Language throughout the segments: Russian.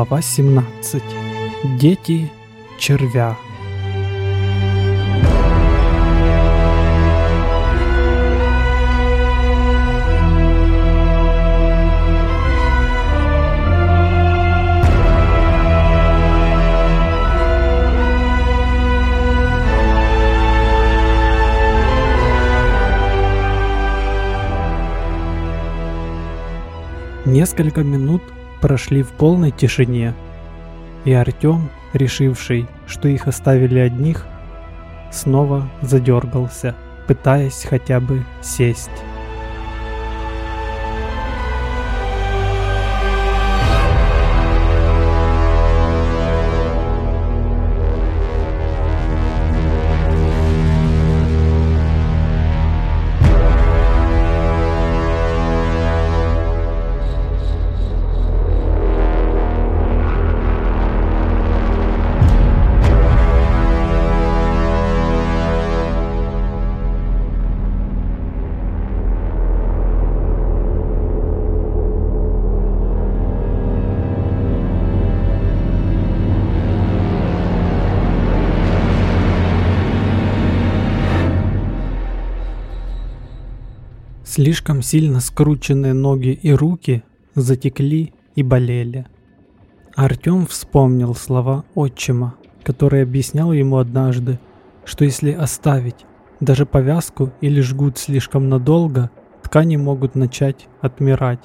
Глава 17. Дети червя. Несколько минут прошли в полной тишине, и Артём, решивший, что их оставили одних, снова задергался, пытаясь хотя бы сесть. Слишком сильно скрученные ноги и руки затекли и болели. Артём вспомнил слова отчима, который объяснял ему однажды, что если оставить даже повязку или жгут слишком надолго, ткани могут начать отмирать.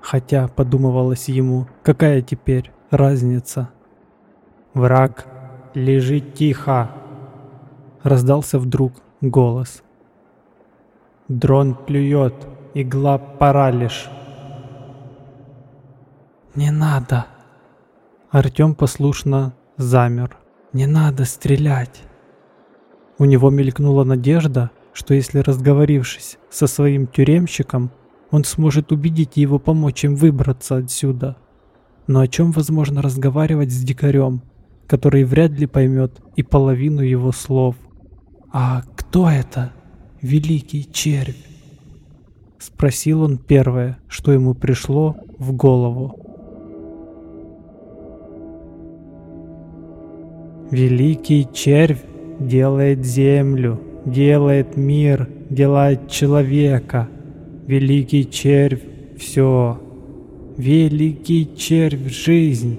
Хотя, подумывалось ему, какая теперь разница? «Враг, лежи тихо!» Раздался вдруг голос – Дрон плюет, игла паралиш. «Не надо!» Артём послушно замер. «Не надо стрелять!» У него мелькнула надежда, что если разговорившись со своим тюремщиком, он сможет убедить его помочь им выбраться отсюда. Но о чем возможно разговаривать с дикарем, который вряд ли поймет и половину его слов? «А кто это?» Великий червь?» Спросил он первое, что ему пришло в голову. «Великий червь делает землю, делает мир, делает человека. Великий червь — все. Великий червь — жизнь.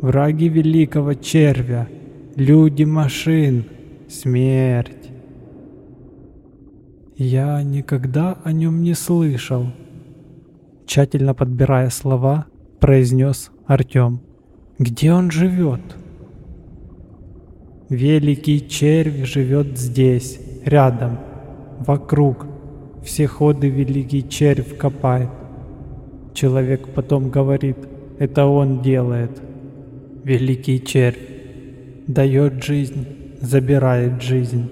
Враги великого червя, люди машин, смерть. Я никогда о нем не слышал. Тщательно подбирая слова, произнес Артем. Где он живет? Великий червь живет здесь, рядом, вокруг. Все ходы великий червь копает. Человек потом говорит, это он делает. Великий червь дает жизнь, забирает жизнь,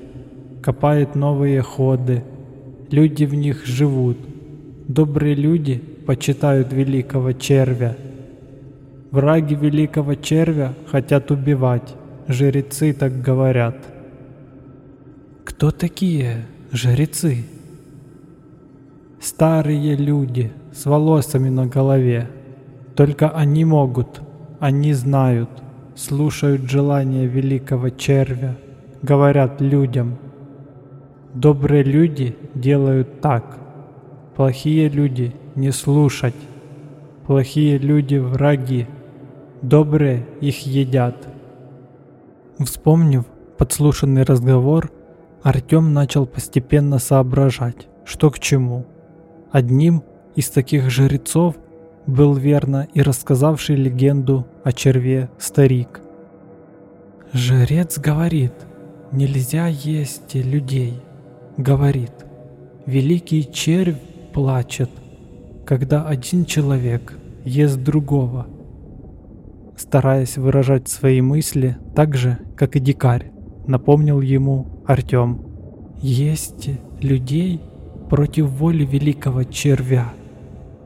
копает новые ходы, люди в них живут. Добрые люди почитают великого червя. Враги великого червя хотят убивать, жрецы так говорят. Кто такие жрецы? Старые люди с волосами на голове. Только они могут, они знают, слушают желания великого червя, говорят людям – Добрые люди делают так. Плохие люди не слушать. Плохие люди враги. Добрые их едят. Вспомнив подслушанный разговор, Артём начал постепенно соображать, что к чему. Одним из таких жрецов был верно и рассказавший легенду о черве старик. Жрец говорит, нельзя есть людей говорит, «Великий червь плачет, когда один человек ест другого». Стараясь выражать свои мысли так же, как и дикарь, напомнил ему Артём. «Есть людей против воли великого червя.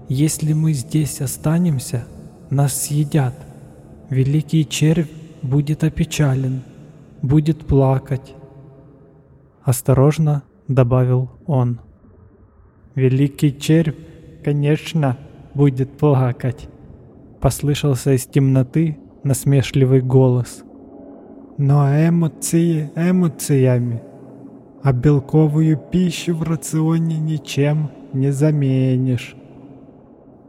Если мы здесь останемся, нас съедят. Великий червь будет опечален, будет плакать». Осторожно добавил он. Великий червь, конечно, будет плакать. Послышался из темноты насмешливый голос. Но эмоции эмоциями, а белковую пищу в рационе ничем не заменишь.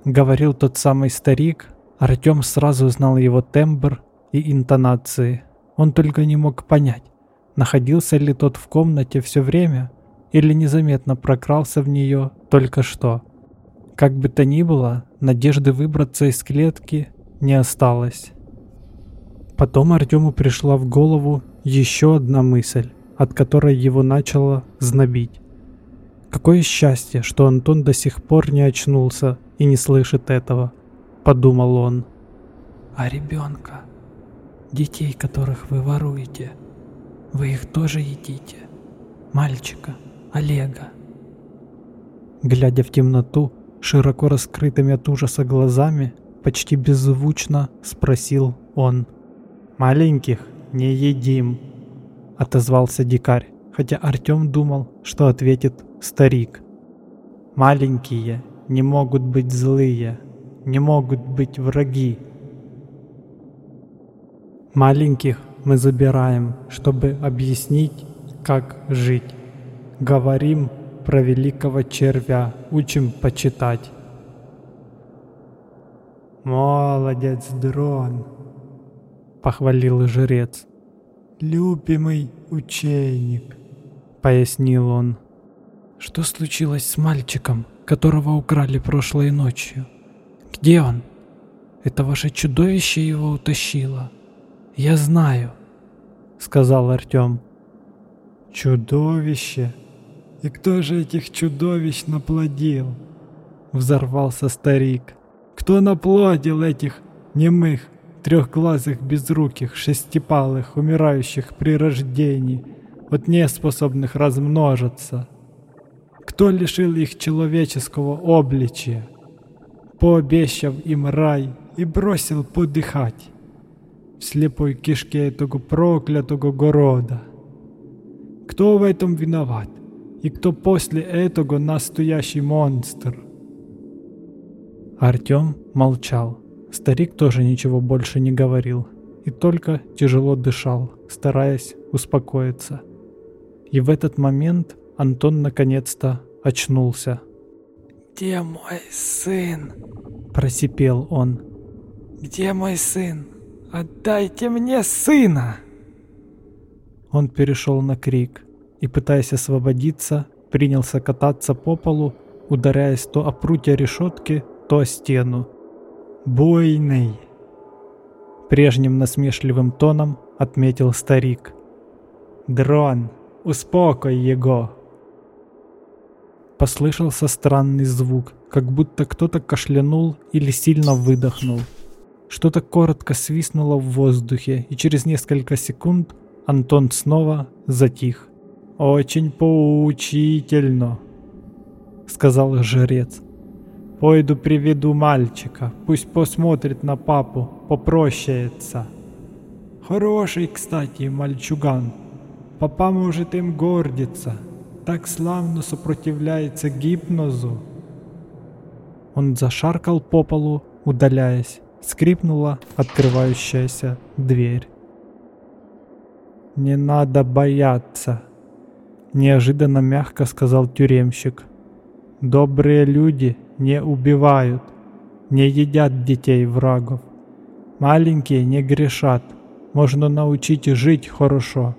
Говорил тот самый старик, Артем сразу узнал его тембр и интонации. Он только не мог понять, находился ли тот в комнате все время или незаметно прокрался в нее только что. Как бы то ни было, надежды выбраться из клетки не осталось. Потом Артему пришла в голову еще одна мысль, от которой его начало знобить. Какое счастье, что Антон до сих пор не очнулся и не слышит этого, подумал он. А ребенка, детей, которых вы воруете, вы их тоже едите? Мальчика, Олега. Глядя в темноту, широко раскрытыми от ужаса глазами, почти беззвучно спросил он. «Маленьких не едим», — отозвался дикарь, хотя Артем думал, что ответит старик. «Маленькие не могут быть злые, не могут быть враги. Маленьких мы забираем, чтобы объяснить, как жить. Говорим про великого червя, учим почитать». «Молодец, дрон!» — похвалил жрец. «Любимый ученик», — пояснил он. «Что случилось с мальчиком, которого украли прошлой ночью? Где он? Это ваше чудовище его утащило? Я знаю», — сказал Артем. «Чудовище? И кто же этих чудовищ наплодил?» Взорвался старик. «Кто наплодил этих немых трехглазых, безруких, шестипалых, умирающих при рождении, вот неспособных размножиться. Кто лишил их человеческого обличия, пообещав им рай и бросил подыхать в слепой кишке этого проклятого города? Кто в этом виноват? И кто после этого настоящий монстр? Артем молчал. Старик тоже ничего больше не говорил и только тяжело дышал, стараясь успокоиться. И в этот момент Антон наконец-то очнулся. «Где мой сын?» – просипел он. «Где мой сын? Отдайте мне сына!» Он перешел на крик и, пытаясь освободиться, принялся кататься по полу, ударяясь то о прутья решетки, то о стену, буйный!» Прежним насмешливым тоном отметил старик. «Дрон, успокой его!» Послышался странный звук, как будто кто-то кашлянул или сильно выдохнул. Что-то коротко свистнуло в воздухе, и через несколько секунд Антон снова затих. «Очень поучительно», — сказал жрец. Пойду приведу мальчика, пусть посмотрит на папу, попрощается. Хороший, кстати, мальчуган. Папа может им гордиться. Так славно сопротивляется гипнозу. Он зашаркал по полу, удаляясь. Скрипнула открывающаяся дверь. «Не надо бояться», — неожиданно мягко сказал тюремщик. «Добрые люди не убивают, не едят детей врагов. Маленькие не грешат, можно научить жить хорошо.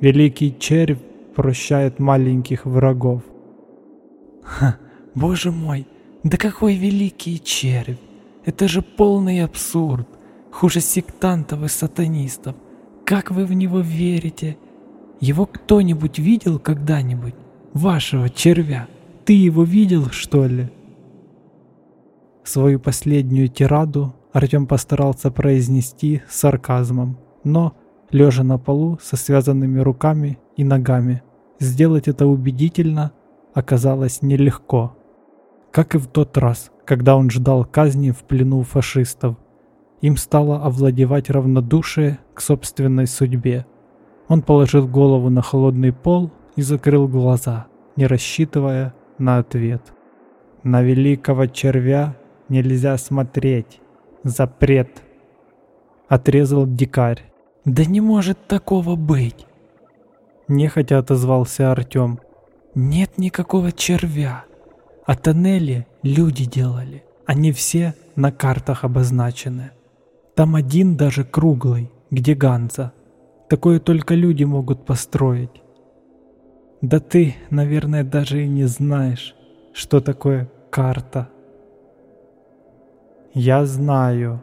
Великий червь прощает маленьких врагов. Ха, боже мой, да какой великий червь! Это же полный абсурд, хуже сектантов и сатанистов. Как вы в него верите? Его кто-нибудь видел когда-нибудь? Вашего червя? Ты его видел, что ли? Свою последнюю тираду Артем постарался произнести с сарказмом, но, лежа на полу со связанными руками и ногами, сделать это убедительно оказалось нелегко. Как и в тот раз, когда он ждал казни в плену фашистов, им стало овладевать равнодушие к собственной судьбе. Он положил голову на холодный пол и закрыл глаза, не рассчитывая на ответ. На великого червя нельзя смотреть, запрет!» Отрезал дикарь. «Да не может такого быть!» Нехотя отозвался Артем. «Нет никакого червя. А тоннели люди делали. Они все на картах обозначены. Там один даже круглый, где Ганза. Такое только люди могут построить. Да ты, наверное, даже и не знаешь, что такое карта. Я знаю,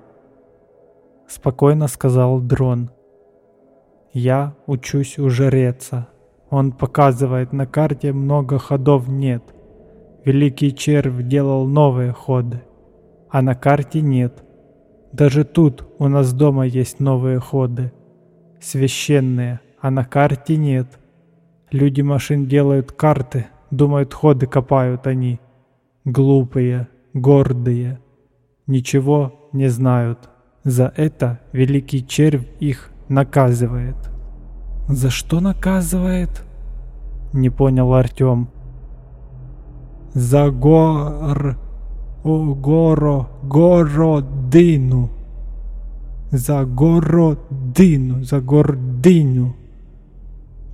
спокойно сказал дрон. Я учусь у жреца. Он показывает на карте много ходов нет. Великий червь делал новые ходы, а на карте нет. Даже тут у нас дома есть новые ходы. Священные, а на карте нет. Люди машин делают карты, думают ходы копают они. Глупые, гордые. Ничего не знают. За это великий червь их наказывает. «За что наказывает?» Не понял Артем. «За гор... О, горо... городину!» «За городину! За гордыню!»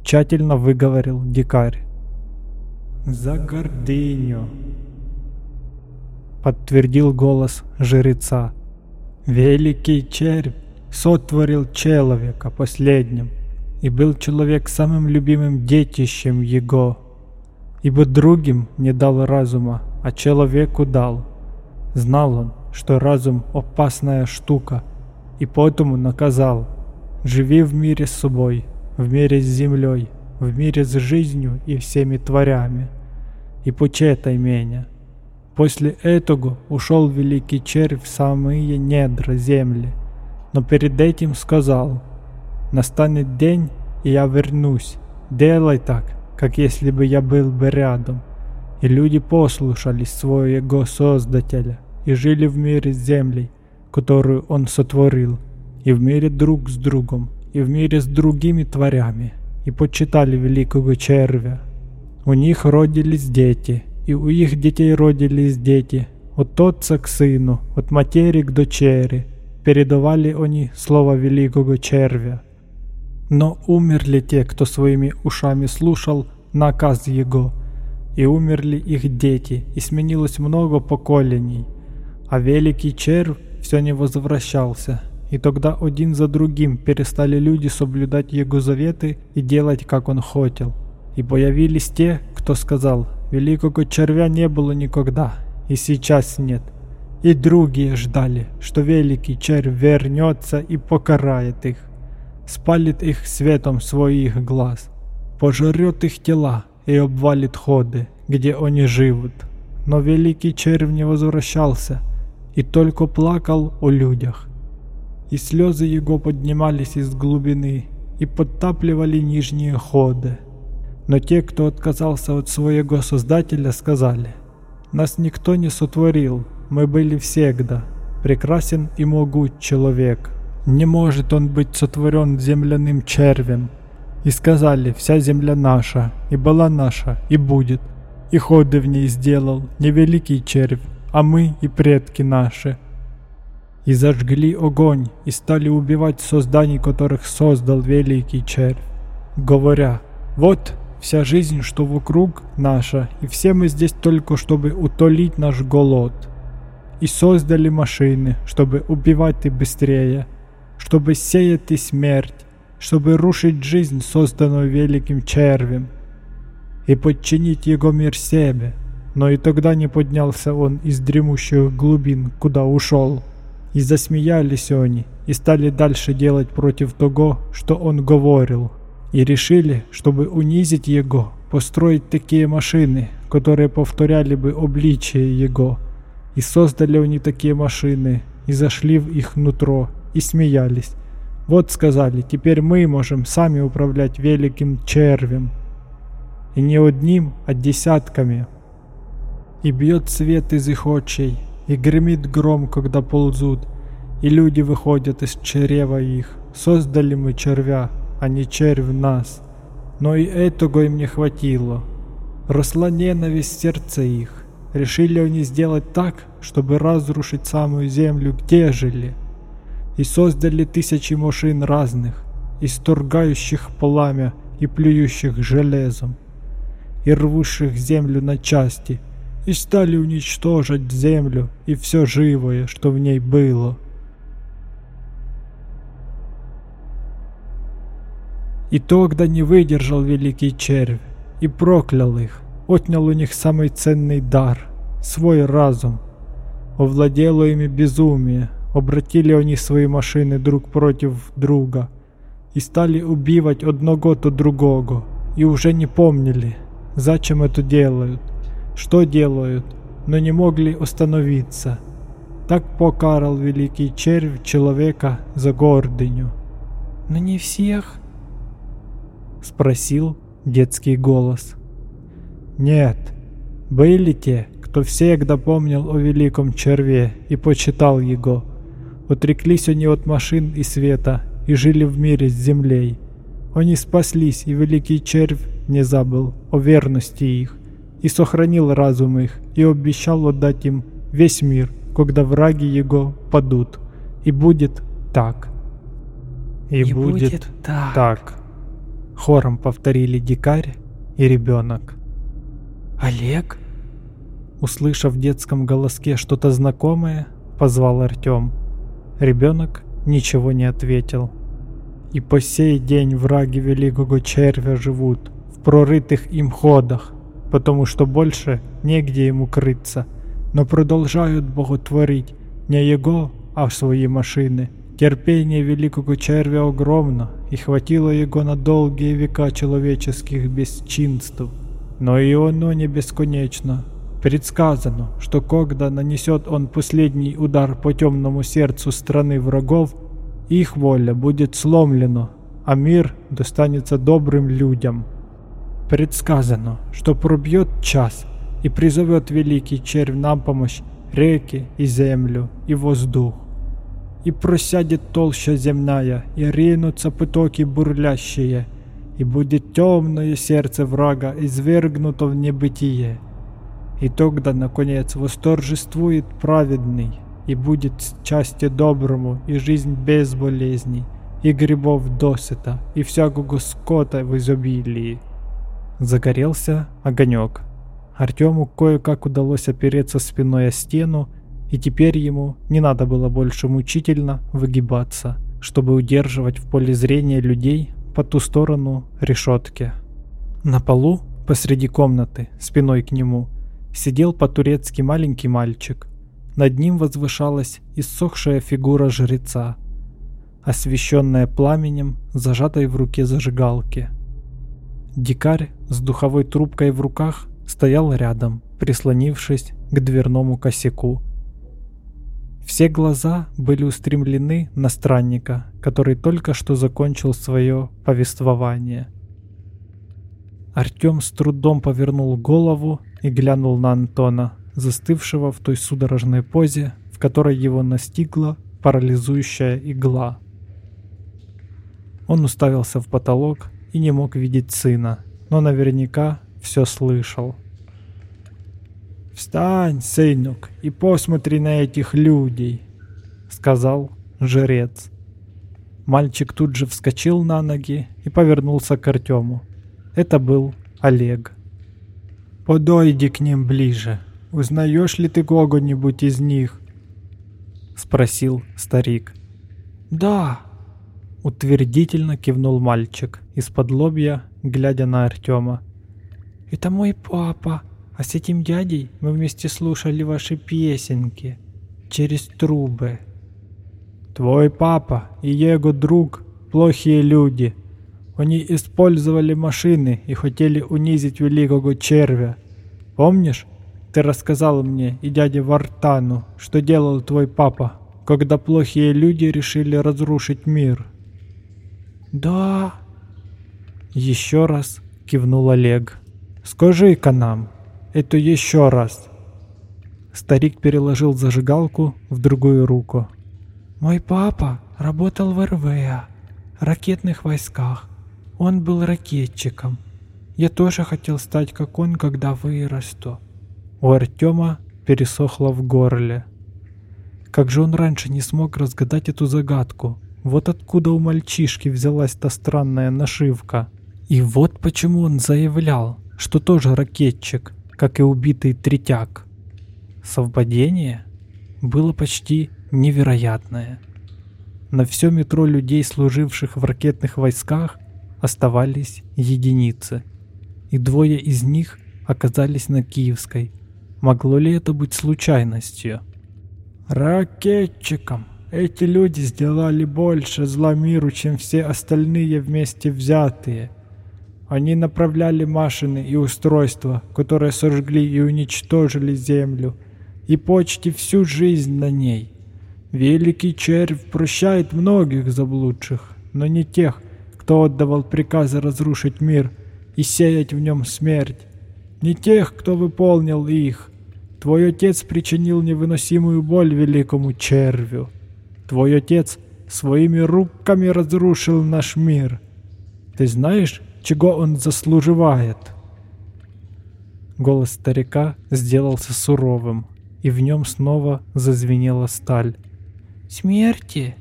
Тщательно выговорил дикарь. «За гордыню!» Подтвердил голос жреца. «Великий червь сотворил человека последним, и был человек самым любимым детищем его, ибо другим не дал разума, а человеку дал. Знал он, что разум — опасная штука, и поэтому наказал. Живи в мире с собой, в мире с землей, в мире с жизнью и всеми тварями, и почетай меня. После этого ушел великий червь в самые недра земли — но перед этим сказал, «Настанет день, и я вернусь. Делай так, как если бы я был бы рядом». И люди послушались своего Создателя и жили в мире с землей, которую Он сотворил, и в мире друг с другом, и в мире с другими тварями, и почитали великого червя. У них родились дети, и у их детей родились дети, от отца к сыну, от матери к дочери, передавали они слово великого червя. Но умерли те, кто своими ушами слушал наказ его, и умерли их дети, и сменилось много поколений, а великий червь все не возвращался. И тогда один за другим перестали люди соблюдать его заветы и делать, как он хотел. И появились те, кто сказал, великого червя не было никогда, и сейчас нет. И другие ждали, что великий червь вернется и покарает их, спалит их светом своих глаз, пожрет их тела и обвалит ходы, где они живут. Но великий червь не возвращался и только плакал о людях. И слезы его поднимались из глубины и подтапливали нижние ходы. Но те, кто отказался от своего Создателя, сказали, «Нас никто не сотворил, мы были всегда. Прекрасен и могуч человек. Не может он быть сотворен земляным червем. И сказали, вся земля наша, и была наша, и будет. И ходы в ней сделал не великий червь, а мы и предки наши. И зажгли огонь, и стали убивать созданий, которых создал великий червь, говоря, вот вся жизнь, что вокруг наша, и все мы здесь только, чтобы утолить наш голод и создали машины, чтобы убивать и быстрее, чтобы сеять и смерть, чтобы рушить жизнь, созданную великим червем, и подчинить его мир себе. Но и тогда не поднялся он из дремущих глубин, куда ушел. И засмеялись они, и стали дальше делать против того, что он говорил. И решили, чтобы унизить его, построить такие машины, которые повторяли бы обличие его, и создали они такие машины, и зашли в их нутро, и смеялись. Вот сказали, теперь мы можем сами управлять великим червем. И не одним, а десятками. И бьет свет из их очей, и гремит гром, когда ползут, и люди выходят из чрева их. Создали мы червя, а не червь нас. Но и этого им не хватило. Росла ненависть в сердце их, решили они сделать так, чтобы разрушить самую землю, где жили. И создали тысячи машин разных, исторгающих пламя и плюющих железом, и рвущих землю на части, и стали уничтожить землю и все живое, что в ней было. И тогда не выдержал великий червь и проклял их, отнял у них самый ценный дар — свой разум. Овладело ими безумие, обратили они свои машины друг против друга и стали убивать одного то другого, и уже не помнили, зачем это делают, что делают, но не могли остановиться. Так покарал великий червь человека за гордыню. «Но не всех?» — спросил детский голос. Нет, были те, кто всегда помнил о великом черве и почитал его. Отреклись они от машин и света и жили в мире с землей. Они спаслись, и великий червь не забыл о верности их, и сохранил разум их, и обещал отдать им весь мир, когда враги его падут. И будет так. И, и будет, будет так. так. Хором повторили дикарь и ребенок. «Олег?» Услышав в детском голоске что-то знакомое, позвал Артем. Ребенок ничего не ответил. И по сей день враги великого червя живут в прорытых им ходах, потому что больше негде ему крыться, но продолжают боготворить не его, а свои машины. Терпение великого червя огромно, и хватило его на долгие века человеческих бесчинств. Но и оно не бесконечно. Предсказано, что когда нанесет он последний удар по темному сердцу страны врагов, их воля будет сломлена, а мир достанется добрым людям. Предсказано, что пробьет час и призовет великий червь нам помощь реки и землю и воздух. И просядет толща земная, и ринутся потоки бурлящие, и будет темное сердце врага извергнуто в небытие. И тогда, наконец, восторжествует праведный, и будет счастье доброму, и жизнь без болезней, и грибов досыта, и всякого скота в изобилии. Загорелся огонек. Артему кое-как удалось опереться спиной о стену, и теперь ему не надо было больше мучительно выгибаться, чтобы удерживать в поле зрения людей, по ту сторону решетки. На полу, посреди комнаты, спиной к нему, сидел по-турецки маленький мальчик. Над ним возвышалась иссохшая фигура жреца, освещенная пламенем, зажатой в руке зажигалки. Дикарь с духовой трубкой в руках стоял рядом, прислонившись к дверному косяку все глаза были устремлены на странника, который только что закончил свое повествование. Артем с трудом повернул голову и глянул на Антона, застывшего в той судорожной позе, в которой его настигла парализующая игла. Он уставился в потолок и не мог видеть сына, но наверняка все слышал. «Встань, сынок, и посмотри на этих людей», — сказал жрец. Мальчик тут же вскочил на ноги и повернулся к Артему. Это был Олег. «Подойди к ним ближе. Узнаешь ли ты кого-нибудь из них?» — спросил старик. «Да», — утвердительно кивнул мальчик, из-под лобья, глядя на Артема. «Это мой папа», а с этим дядей мы вместе слушали ваши песенки через трубы. Твой папа и его друг плохие люди. Они использовали машины и хотели унизить великого червя. Помнишь, ты рассказал мне и дяде Вартану, что делал твой папа, когда плохие люди решили разрушить мир? Да. Еще раз кивнул Олег. Скажи-ка нам, это еще раз!» Старик переложил зажигалку в другую руку. «Мой папа работал в РВА, ракетных войсках. Он был ракетчиком. Я тоже хотел стать как он, когда вырасту. У Артема пересохло в горле. Как же он раньше не смог разгадать эту загадку? Вот откуда у мальчишки взялась та странная нашивка. И вот почему он заявлял, что тоже ракетчик, как и убитый Третяк. Совпадение было почти невероятное. На все метро людей, служивших в ракетных войсках, оставались единицы. И двое из них оказались на Киевской. Могло ли это быть случайностью? Ракетчикам эти люди сделали больше зла миру, чем все остальные вместе взятые. Они направляли машины и устройства, которые сожгли и уничтожили Землю, и почти всю жизнь на ней. Великий червь прощает многих заблудших, но не тех, кто отдавал приказы разрушить мир и сеять в нем смерть. Не тех, кто выполнил их. Твой отец причинил невыносимую боль великому червю. Твой отец своими руками разрушил наш мир. Ты знаешь, чего он заслуживает?» Голос старика сделался суровым, и в нем снова зазвенела сталь. «Смерти?»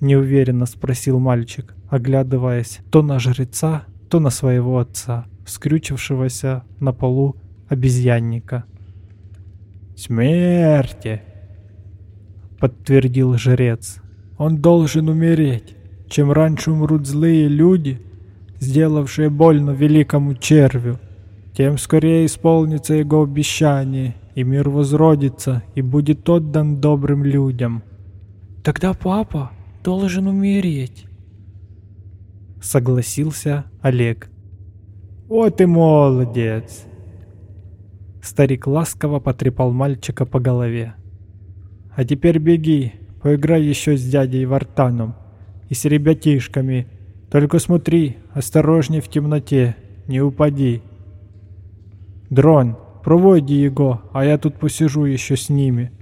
Неуверенно спросил мальчик, оглядываясь то на жреца, то на своего отца, скрючившегося на полу обезьянника. «Смерти!» Подтвердил жрец. Он должен умереть. Чем раньше умрут злые люди, сделавшие больно великому червю, тем скорее исполнится его обещание, и мир возродится и будет отдан добрым людям. Тогда папа должен умереть. Согласился Олег. Вот и молодец. Старик ласково потрепал мальчика по голове. А теперь беги, поиграй еще с дядей Вартаном и с ребятишками. Только смотри, осторожней в темноте, не упади. Дрон, проводи его, а я тут посижу еще с ними.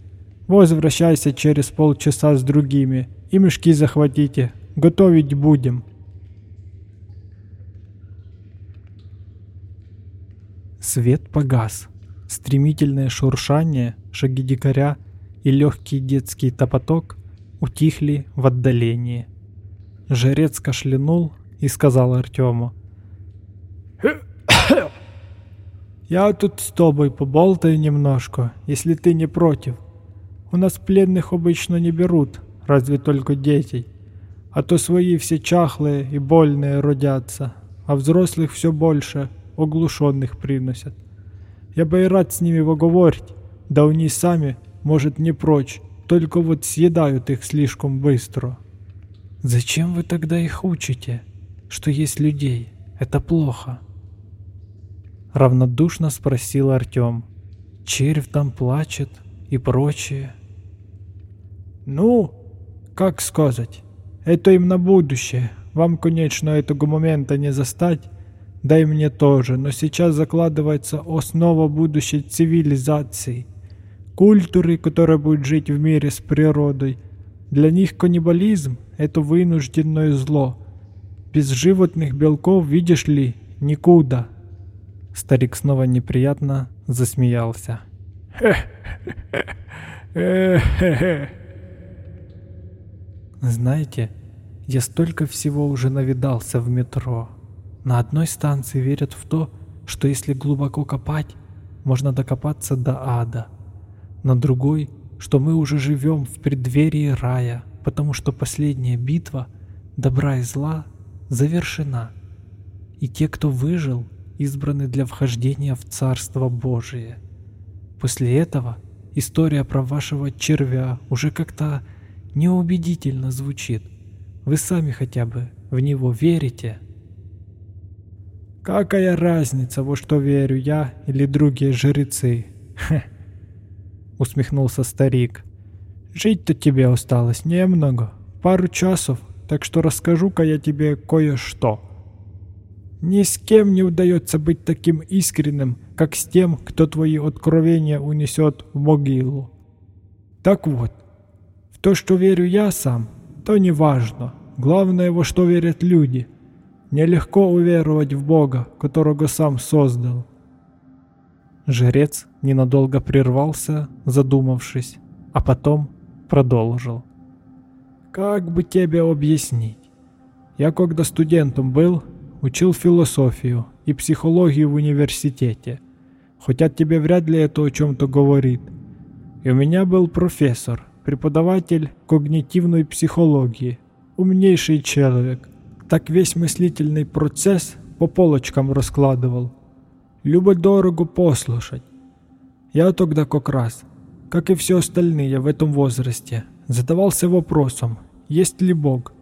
Возвращайся через полчаса с другими и мешки захватите, готовить будем. Свет погас. Стремительное шуршание, шаги дикаря — и легкий детский топоток утихли в отдалении. Жрец кашлянул и сказал Артему. «Я тут с тобой поболтаю немножко, если ты не против. У нас пленных обычно не берут, разве только детей. А то свои все чахлые и больные родятся, а взрослых все больше оглушенных приносят. Я бы и рад с ними поговорить, да они сами может, не прочь, только вот съедают их слишком быстро. Зачем вы тогда их учите? Что есть людей? Это плохо. Равнодушно спросил Артем. Червь там плачет и прочее. Ну, как сказать, это им на будущее. Вам, конечно, этого момента не застать, да и мне тоже, но сейчас закладывается основа будущей цивилизации – культуры, которая будет жить в мире с природой. Для них каннибализм – это вынужденное зло. Без животных белков, видишь ли, никуда. Старик снова неприятно засмеялся. Знаете, я столько всего уже навидался в метро. На одной станции верят в то, что если глубоко копать, можно докопаться до ада – на другой, что мы уже живем в преддверии рая, потому что последняя битва добра и зла завершена, и те, кто выжил, избраны для вхождения в Царство Божие. После этого история про вашего червя уже как-то неубедительно звучит. Вы сами хотя бы в него верите? Какая разница, во что верю я или другие жрецы? Хе усмехнулся старик. Жить-то тебе осталось немного, пару часов, так что расскажу-ка я тебе кое-что. Ни с кем не удается быть таким искренним, как с тем, кто твои откровения унесет в могилу. Так вот, в то, что верю я сам, то не важно. Главное, во что верят люди. Нелегко уверовать в Бога, которого сам создал. Жрец ненадолго прервался, задумавшись, а потом продолжил. «Как бы тебе объяснить? Я когда студентом был, учил философию и психологию в университете, хотя тебе вряд ли это о чем-то говорит. И у меня был профессор, преподаватель когнитивной психологии, умнейший человек. Так весь мыслительный процесс по полочкам раскладывал. Любо-дорого послушать. Я тогда как раз, как и все остальные в этом возрасте, задавался вопросом, есть ли Бог.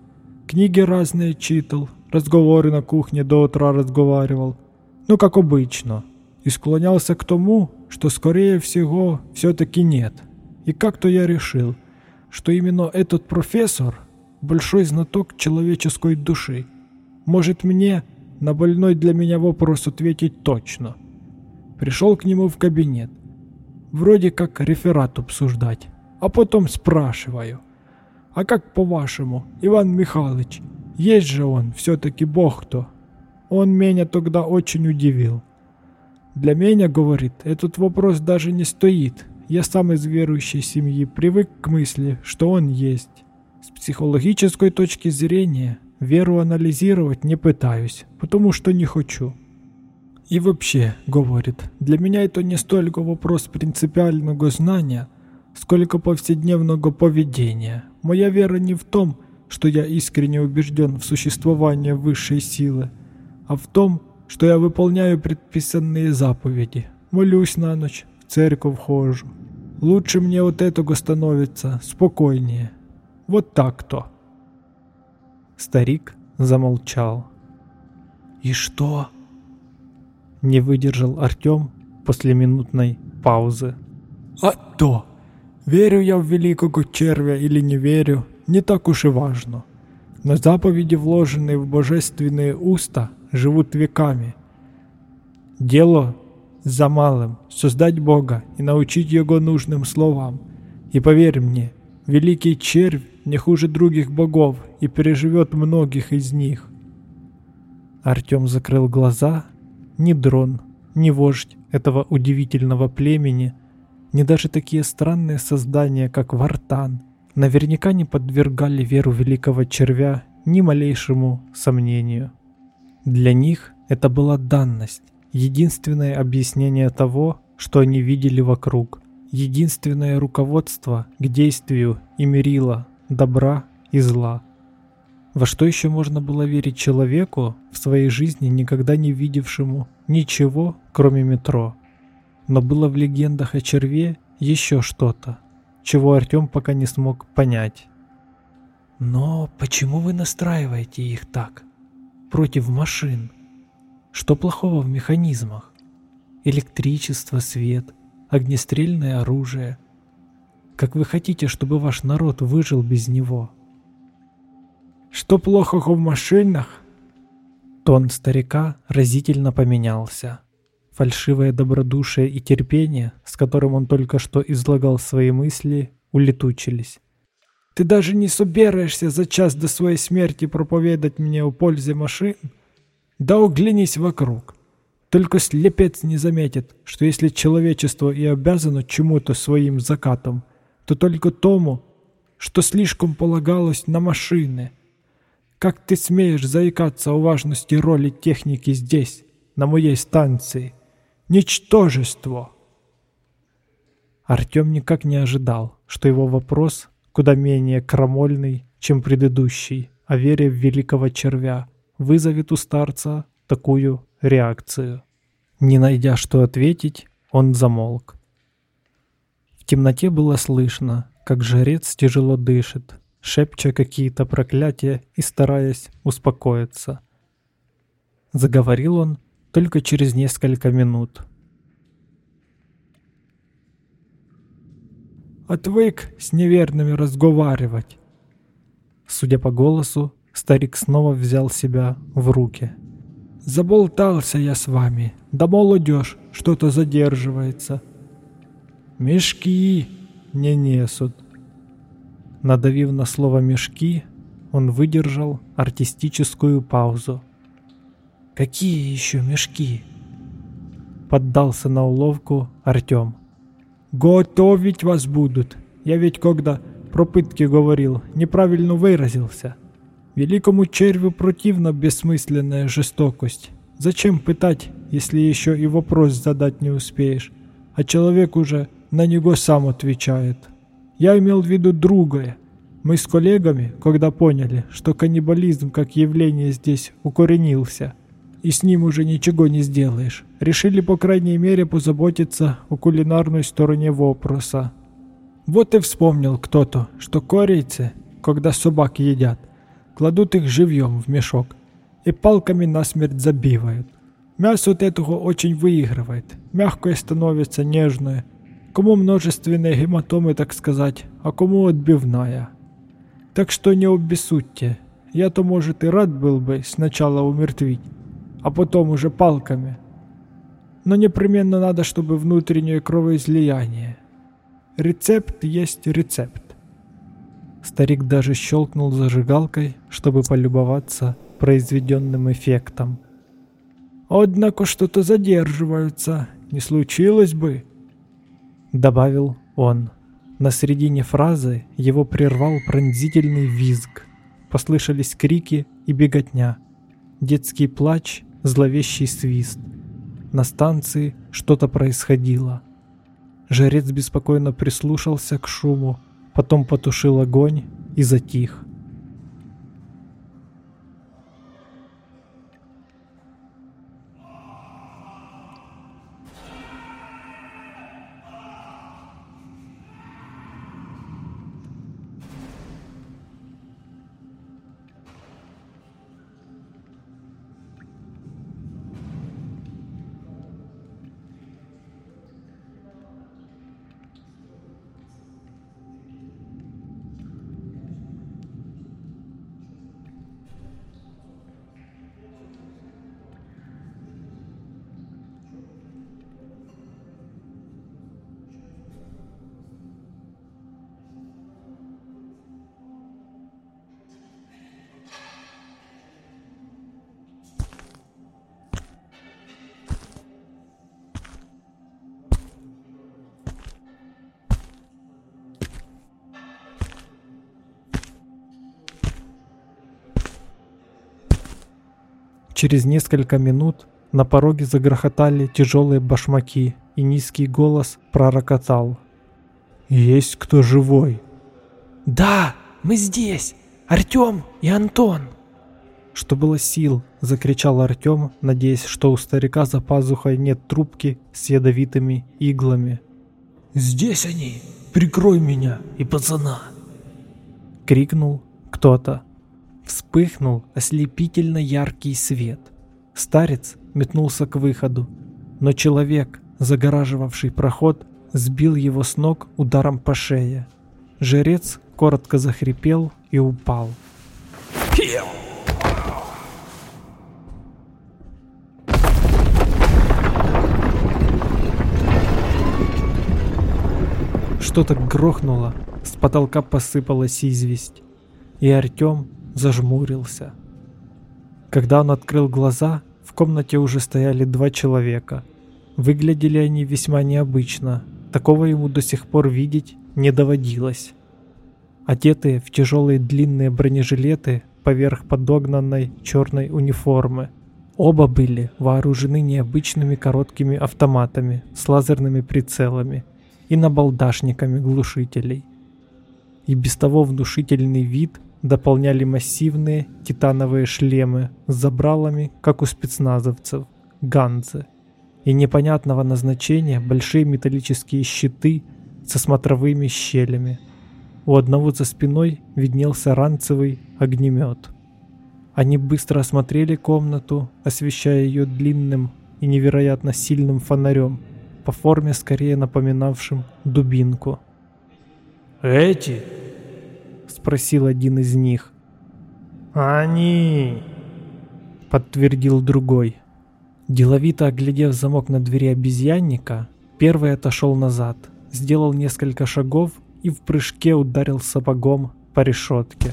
Книги разные читал, разговоры на кухне до утра разговаривал. Ну, как обычно. И склонялся к тому, что, скорее всего, все-таки нет. И как-то я решил, что именно этот профессор – большой знаток человеческой души. Может мне на больной для меня вопрос ответить точно. Пришел к нему в кабинет. Вроде как реферат обсуждать. А потом спрашиваю. А как по-вашему, Иван Михайлович, есть же он все-таки бог-то? Он меня тогда очень удивил. Для меня, говорит, этот вопрос даже не стоит. Я сам из верующей семьи привык к мысли, что он есть. С психологической точки зрения веру анализировать не пытаюсь, потому что не хочу. И вообще, говорит, для меня это не столько вопрос принципиального знания, сколько повседневного поведения. Моя вера не в том, что я искренне убежден в существовании высшей силы, а в том, что я выполняю предписанные заповеди, молюсь на ночь, в церковь хожу. Лучше мне от этого становится, спокойнее. Вот так-то. Старик замолчал. «И что?» Не выдержал Артем после минутной паузы. «А то! Верю я в великого червя или не верю, не так уж и важно. Но заповеди, вложенные в божественные уста, живут веками. Дело за малым – создать Бога и научить Его нужным словам. И поверь мне, великий червь не хуже других богов и переживет многих из них. Артем закрыл глаза. Ни дрон, ни вождь этого удивительного племени, ни даже такие странные создания, как Вартан, наверняка не подвергали веру великого червя ни малейшему сомнению. Для них это была данность, единственное объяснение того, что они видели вокруг, единственное руководство к действию и мерило добра и зла. Во что еще можно было верить человеку, в своей жизни никогда не видевшему ничего, кроме метро? Но было в легендах о черве еще что-то, чего Артем пока не смог понять. «Но почему вы настраиваете их так?» против машин. Что плохого в механизмах? Электричество, свет, огнестрельное оружие. Как вы хотите, чтобы ваш народ выжил без него? Что плохого в машинах? Тон старика разительно поменялся. Фальшивое добродушие и терпение, с которым он только что излагал свои мысли, улетучились. Ты даже не собираешься за час до своей смерти проповедать мне о пользе машин? Да углянись вокруг. Только слепец не заметит, что если человечество и обязано чему-то своим закатом, то только тому, что слишком полагалось на машины. Как ты смеешь заикаться о важности роли техники здесь, на моей станции? Ничтожество!» Артем никак не ожидал, что его вопрос куда менее крамольный, чем предыдущий, о вере в великого червя, вызовет у старца такую реакцию. Не найдя что ответить, он замолк. В темноте было слышно, как жрец тяжело дышит, шепча какие-то проклятия и стараясь успокоиться. Заговорил он только через несколько минут, Отвык с неверными разговаривать. Судя по голосу, старик снова взял себя в руки. Заболтался я с вами, да молодежь что-то задерживается. Мешки не несут. Надавив на слово «мешки», он выдержал артистическую паузу. «Какие еще мешки?» поддался на уловку Артем. «Готовить вас будут. Я ведь когда про пытки говорил, неправильно выразился. Великому червю противна бессмысленная жестокость. Зачем пытать, если еще и вопрос задать не успеешь, а человек уже на него сам отвечает? Я имел в виду другое. Мы с коллегами, когда поняли, что каннибализм как явление здесь укоренился, и с ним уже ничего не сделаешь, решили по крайней мере позаботиться о кулинарной стороне вопроса. Вот и вспомнил кто-то, что корейцы, когда собак едят, кладут их живьем в мешок и палками насмерть забивают. Мясо от этого очень выигрывает, мягкое становится, нежное. Кому множественные гематомы, так сказать, а кому отбивная. Так что не обессудьте. Я-то, может, и рад был бы сначала умертвить, а потом уже палками. Но непременно надо, чтобы внутреннее кровоизлияние. Рецепт есть рецепт. Старик даже щелкнул зажигалкой, чтобы полюбоваться произведенным эффектом. «Однако что-то задерживаются, не случилось бы», — добавил он. На середине фразы его прервал пронзительный визг. Послышались крики и беготня. Детский плач, зловещий свист. На станции что-то происходило. Жрец беспокойно прислушался к шуму, потом потушил огонь и затих. Через несколько минут на пороге загрохотали тяжелые башмаки, и низкий голос пророкотал. «Есть кто живой?» «Да, мы здесь! Артем и Антон!» Что было сил, закричал Артем, надеясь, что у старика за пазухой нет трубки с ядовитыми иглами. «Здесь они! Прикрой меня и пацана!» Крикнул кто-то. Вспыхнул ослепительно яркий свет. Старец метнулся к выходу, но человек, загораживавший проход, сбил его с ног ударом по шее. Жрец коротко захрипел и упал. Что-то грохнуло, с потолка посыпалась известь, и Артем зажмурился. Когда он открыл глаза, в комнате уже стояли два человека. Выглядели они весьма необычно, такого ему до сих пор видеть не доводилось. Одетые в тяжелые длинные бронежилеты поверх подогнанной черной униформы. Оба были вооружены необычными короткими автоматами с лазерными прицелами и набалдашниками глушителей. И без того внушительный вид дополняли массивные титановые шлемы с забралами, как у спецназовцев, ганзы, и непонятного назначения большие металлические щиты со смотровыми щелями. У одного за спиной виднелся ранцевый огнемет. Они быстро осмотрели комнату, освещая ее длинным и невероятно сильным фонарем, по форме скорее напоминавшим дубинку. «Эти?» Спросил один из них. «Они!» — подтвердил другой. Деловито оглядев замок на двери обезьянника, первый отошел назад, сделал несколько шагов и в прыжке ударил сапогом по решетке.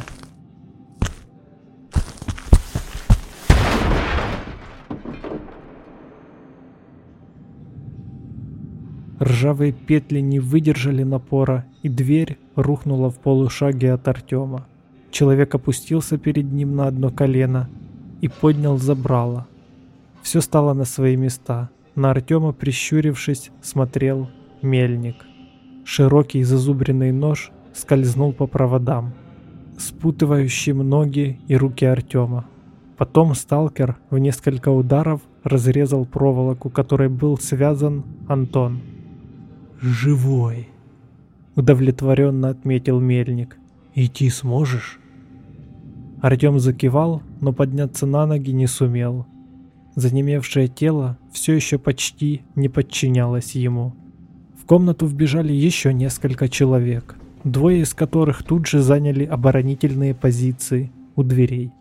Ржавые петли не выдержали напора, и дверь рухнула в полушаге от Артема. Человек опустился перед ним на одно колено и поднял забрало. Все стало на свои места. На Артема, прищурившись, смотрел мельник. Широкий зазубренный нож скользнул по проводам, спутывающим ноги и руки Артема. Потом сталкер в несколько ударов разрезал проволоку, которой был связан Антон. «Живой!» — удовлетворенно отметил мельник. «Идти сможешь?» Артем закивал, но подняться на ноги не сумел. Занемевшее тело все еще почти не подчинялось ему. В комнату вбежали еще несколько человек, двое из которых тут же заняли оборонительные позиции у дверей.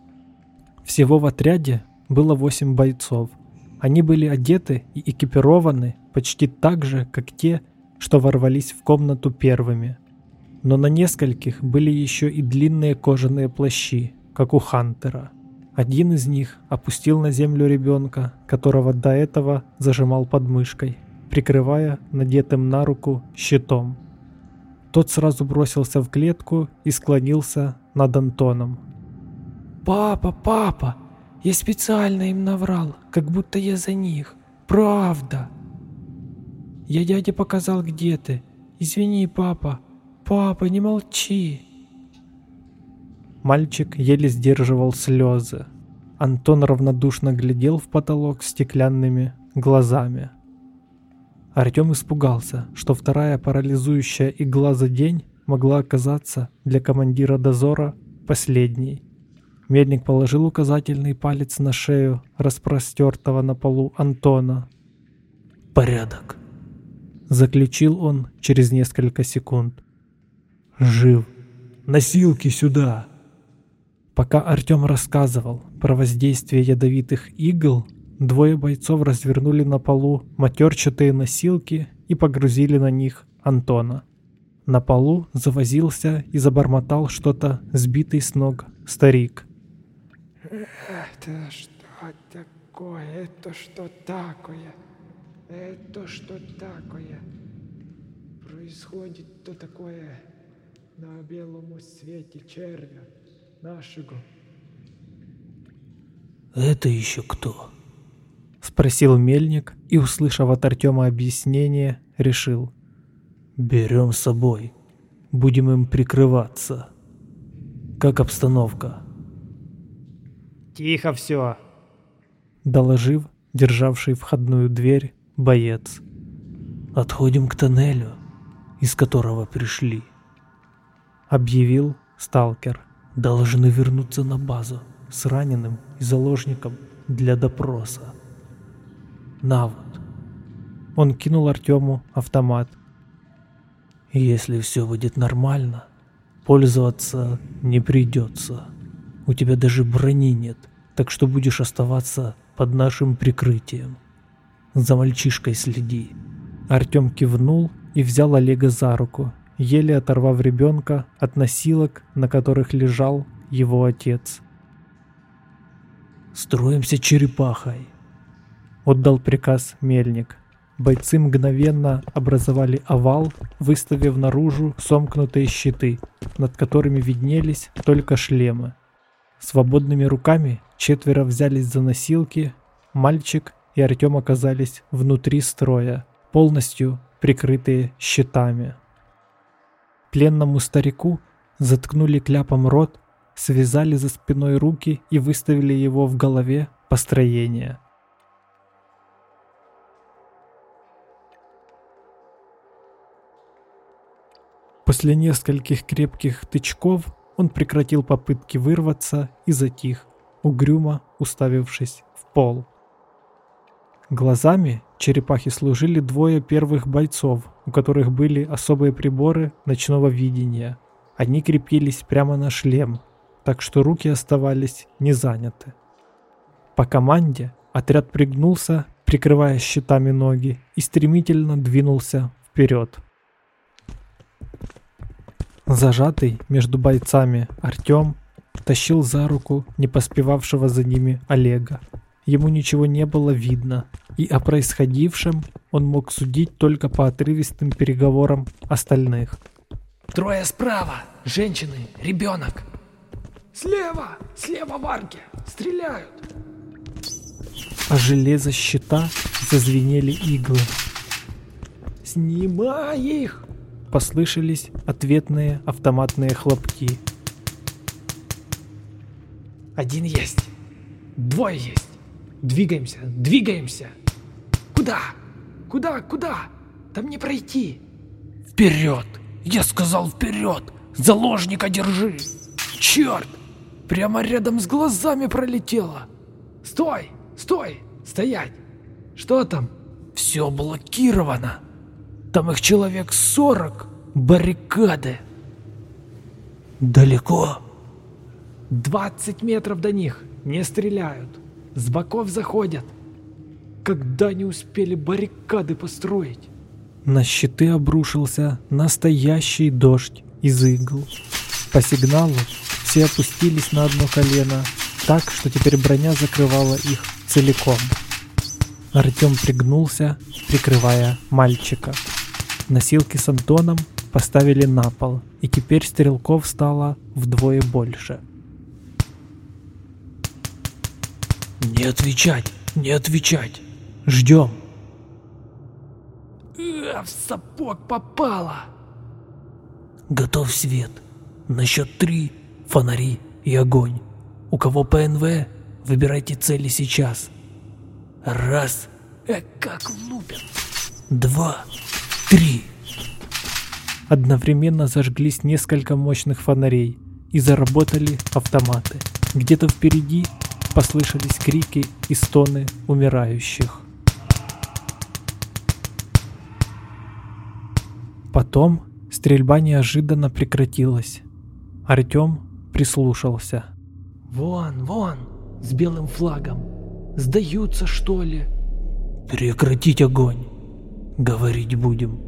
Всего в отряде было восемь бойцов. Они были одеты и экипированы почти так же, как те, что ворвались в комнату первыми. Но на нескольких были еще и длинные кожаные плащи, как у Хантера. Один из них опустил на землю ребенка, которого до этого зажимал под мышкой, прикрывая надетым на руку щитом. Тот сразу бросился в клетку и склонился над Антоном. «Папа, папа, я специально им наврал, как будто я за них. Правда!» «Я дяде показал, где ты. Извини, папа. Папа, не молчи!» Мальчик еле сдерживал слезы. Антон равнодушно глядел в потолок стеклянными глазами. Артем испугался, что вторая парализующая игла за день могла оказаться для командира дозора последней. Медник положил указательный палец на шею распростертого на полу Антона. «Порядок», — заключил он через несколько секунд. «Жив. Носилки сюда!» Пока Артем рассказывал про воздействие ядовитых игл, двое бойцов развернули на полу матерчатые носилки и погрузили на них Антона. На полу завозился и забормотал что-то сбитый с ног старик. «Это что такое? Это что такое? Это что такое? Происходит то такое на белом свете червя?» нашего. «Это еще кто?» Спросил мельник и, услышав от Артема объяснение, решил. «Берем с собой. Будем им прикрываться. Как обстановка?» «Тихо все!» Доложив, державший входную дверь, боец. «Отходим к тоннелю, из которого пришли», — объявил сталкер должны вернуться на базу с раненым и заложником для допроса. На вот. Он кинул Артему автомат. Если все будет нормально, пользоваться не придется. У тебя даже брони нет, так что будешь оставаться под нашим прикрытием. За мальчишкой следи. Артем кивнул и взял Олега за руку, еле оторвав ребенка от носилок, на которых лежал его отец. «Строимся черепахой», — отдал приказ мельник. Бойцы мгновенно образовали овал, выставив наружу сомкнутые щиты, над которыми виднелись только шлемы. Свободными руками четверо взялись за носилки, мальчик и Артем оказались внутри строя, полностью прикрытые щитами. Пленному старику заткнули кляпом рот, связали за спиной руки и выставили его в голове построение. После нескольких крепких тычков он прекратил попытки вырваться и затих, угрюмо уставившись в пол. Глазами черепахи служили двое первых бойцов, у которых были особые приборы ночного видения. Они крепились прямо на шлем, так что руки оставались не заняты. По команде отряд пригнулся, прикрывая щитами ноги, и стремительно двинулся вперед. Зажатый между бойцами Артем тащил за руку не поспевавшего за ними Олега. Ему ничего не было видно, и о происходившем он мог судить только по отрывистым переговорам остальных. «Трое справа! Женщины! Ребенок!» «Слева! Слева в арке! Стреляют!» А железо щита зазвенели иглы. «Снимай их!» Послышались ответные автоматные хлопки. «Один есть! Двое есть! Двигаемся! Двигаемся! Куда? Куда? Куда? Там не пройти!» «Вперед! Я сказал вперед! Заложника держи! Черт! Прямо рядом с глазами пролетело!» «Стой! Стой! Стоять! Что там?» «Все блокировано!» Там их человек сорок. Баррикады. Далеко? Двадцать метров до них. Не стреляют. С боков заходят. Когда не успели баррикады построить? На щиты обрушился настоящий дождь из игл. По сигналу все опустились на одно колено, так, что теперь броня закрывала их целиком. Артем пригнулся, прикрывая мальчика. Носилки с Антоном поставили на пол, и теперь стрелков стало вдвое больше. «Не отвечать! Не отвечать! Ждем!» «Э, в сапог попало!» «Готов свет! На счет три фонари и огонь! У кого ПНВ, выбирайте цели сейчас! Раз! Э, как лупят! Два! Три!» Одновременно зажглись несколько мощных фонарей и заработали автоматы. Где-то впереди послышались крики и стоны умирающих. Потом стрельба неожиданно прекратилась. Артем прислушался. «Вон, вон, с белым флагом. Сдаются, что ли?» «Прекратить огонь!» Говорить будем.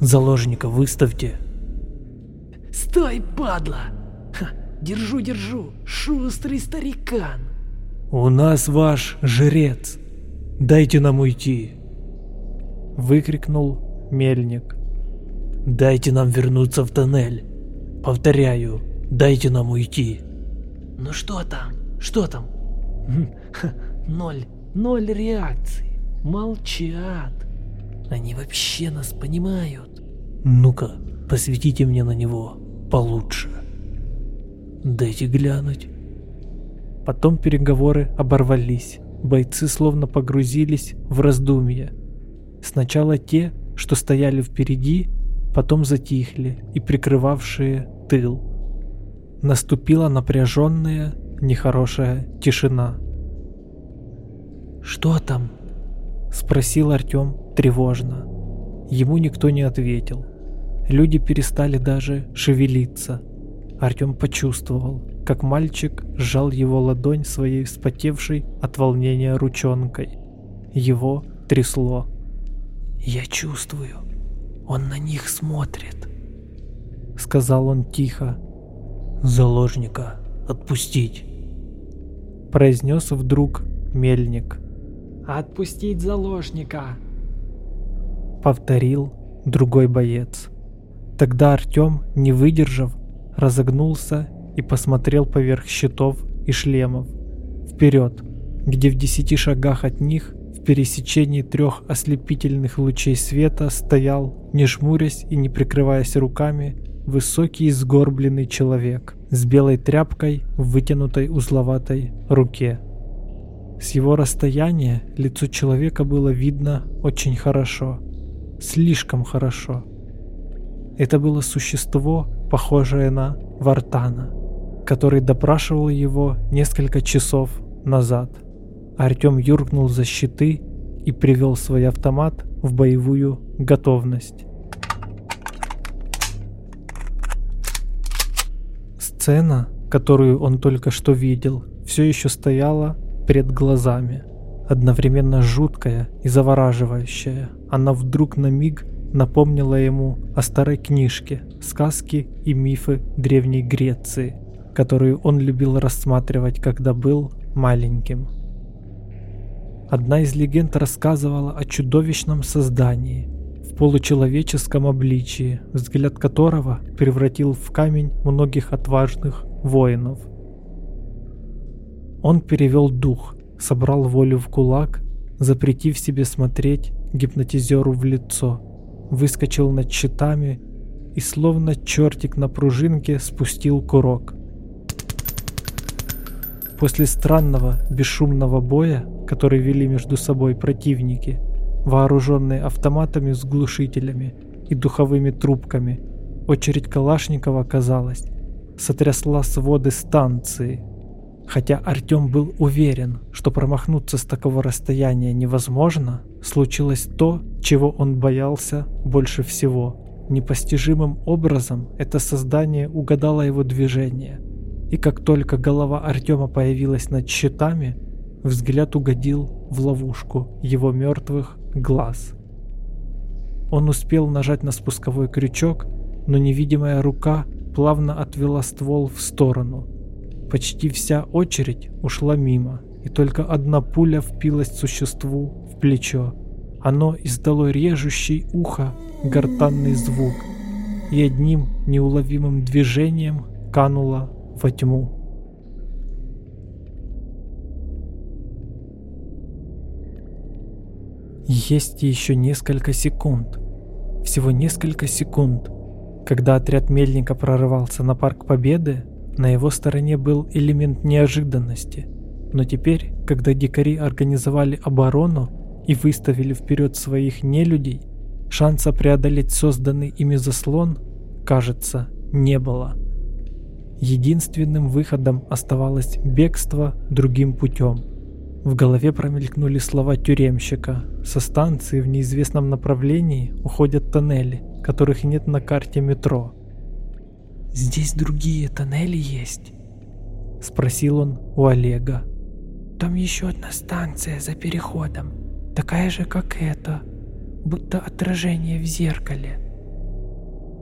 Заложника выставьте. Стой, падла! Ха, держу, держу, шустрый старикан. У нас ваш жрец. Дайте нам уйти. Выкрикнул мельник. Дайте нам вернуться в тоннель. Повторяю, дайте нам уйти. Ну что там? Что там? Ноль, ноль реакции. Молчат. Они вообще нас понимают. Ну-ка, посветите мне на него получше. Дайте глянуть. Потом переговоры оборвались. Бойцы словно погрузились в раздумья. Сначала те, что стояли впереди, потом затихли и прикрывавшие тыл. Наступила напряженная, нехорошая тишина. «Что там?» — спросил Артем тревожно. Ему никто не ответил. Люди перестали даже шевелиться. Артем почувствовал, как мальчик сжал его ладонь своей вспотевшей от волнения ручонкой. Его трясло. «Я чувствую, он на них смотрит», — сказал он тихо. «Заложника отпустить», — произнес вдруг мельник. «Отпустить заложника!» Повторил другой боец. Тогда Артем, не выдержав, разогнулся и посмотрел поверх щитов и шлемов. Вперед, где в десяти шагах от них, в пересечении трех ослепительных лучей света, стоял, не жмурясь и не прикрываясь руками, высокий сгорбленный человек с белой тряпкой в вытянутой узловатой руке. С его расстояния лицо человека было видно очень хорошо. Слишком хорошо. Это было существо, похожее на Вартана, который допрашивал его несколько часов назад. Артем юркнул за щиты и привел свой автомат в боевую готовность. Сцена, которую он только что видел, все еще стояла перед глазами. Одновременно жуткая и завораживающая. Она вдруг на миг напомнила ему о старой книжке «Сказки и мифы Древней Греции», которую он любил рассматривать, когда был маленьким. Одна из легенд рассказывала о чудовищном создании в получеловеческом обличии, взгляд которого превратил в камень многих отважных воинов. Он перевел дух, собрал волю в кулак, запретив себе смотреть гипнотизеру в лицо, выскочил над щитами и словно чертик на пружинке спустил курок. После странного, бесшумного боя, который вели между собой противники, вооруженные автоматами с глушителями и духовыми трубками, очередь Калашникова, казалось, сотрясла своды станции. Хотя Артем был уверен, что промахнуться с такого расстояния невозможно, случилось то, чего он боялся больше всего. Непостижимым образом это создание угадало его движение. И как только голова Артема появилась над щитами, взгляд угодил в ловушку его мертвых глаз. Он успел нажать на спусковой крючок, но невидимая рука плавно отвела ствол в сторону. Почти вся очередь ушла мимо, и только одна пуля впилась существу в плечо. Оно издало режущий ухо гортанный звук и одним неуловимым движением кануло во тьму. Есть еще несколько секунд, всего несколько секунд, когда отряд Мельника прорывался на Парк Победы, на его стороне был элемент неожиданности. Но теперь, когда дикари организовали оборону и выставили вперед своих нелюдей, Шанса преодолеть созданный ими заслон, кажется, не было. Единственным выходом оставалось бегство другим путем. В голове промелькнули слова тюремщика. Со станции в неизвестном направлении уходят тоннели, которых нет на карте метро. «Здесь другие тоннели есть?» Спросил он у Олега. «Там еще одна станция за переходом, такая же, как эта», будто отражение в зеркале.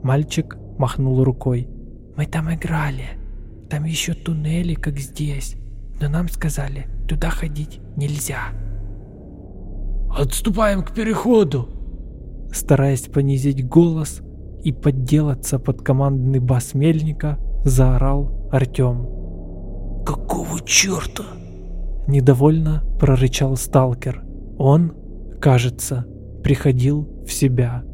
Мальчик махнул рукой. Мы там играли. Там еще туннели, как здесь. Но нам сказали, туда ходить нельзя. «Отступаем к переходу!» Стараясь понизить голос и подделаться под командный бас Мельника, заорал Артем. «Какого черта?» Недовольно прорычал сталкер. Он, кажется, приходил в себя.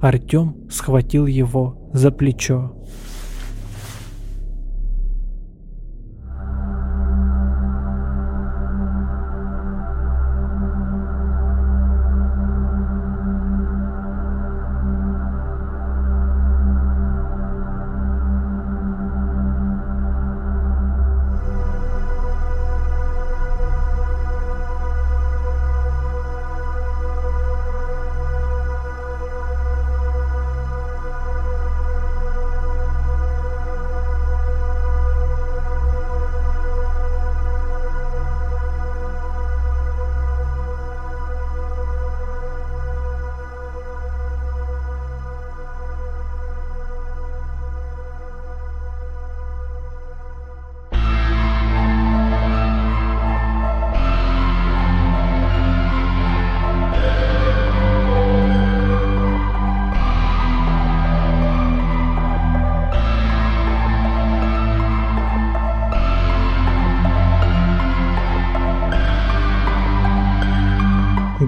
Артем схватил его за плечо.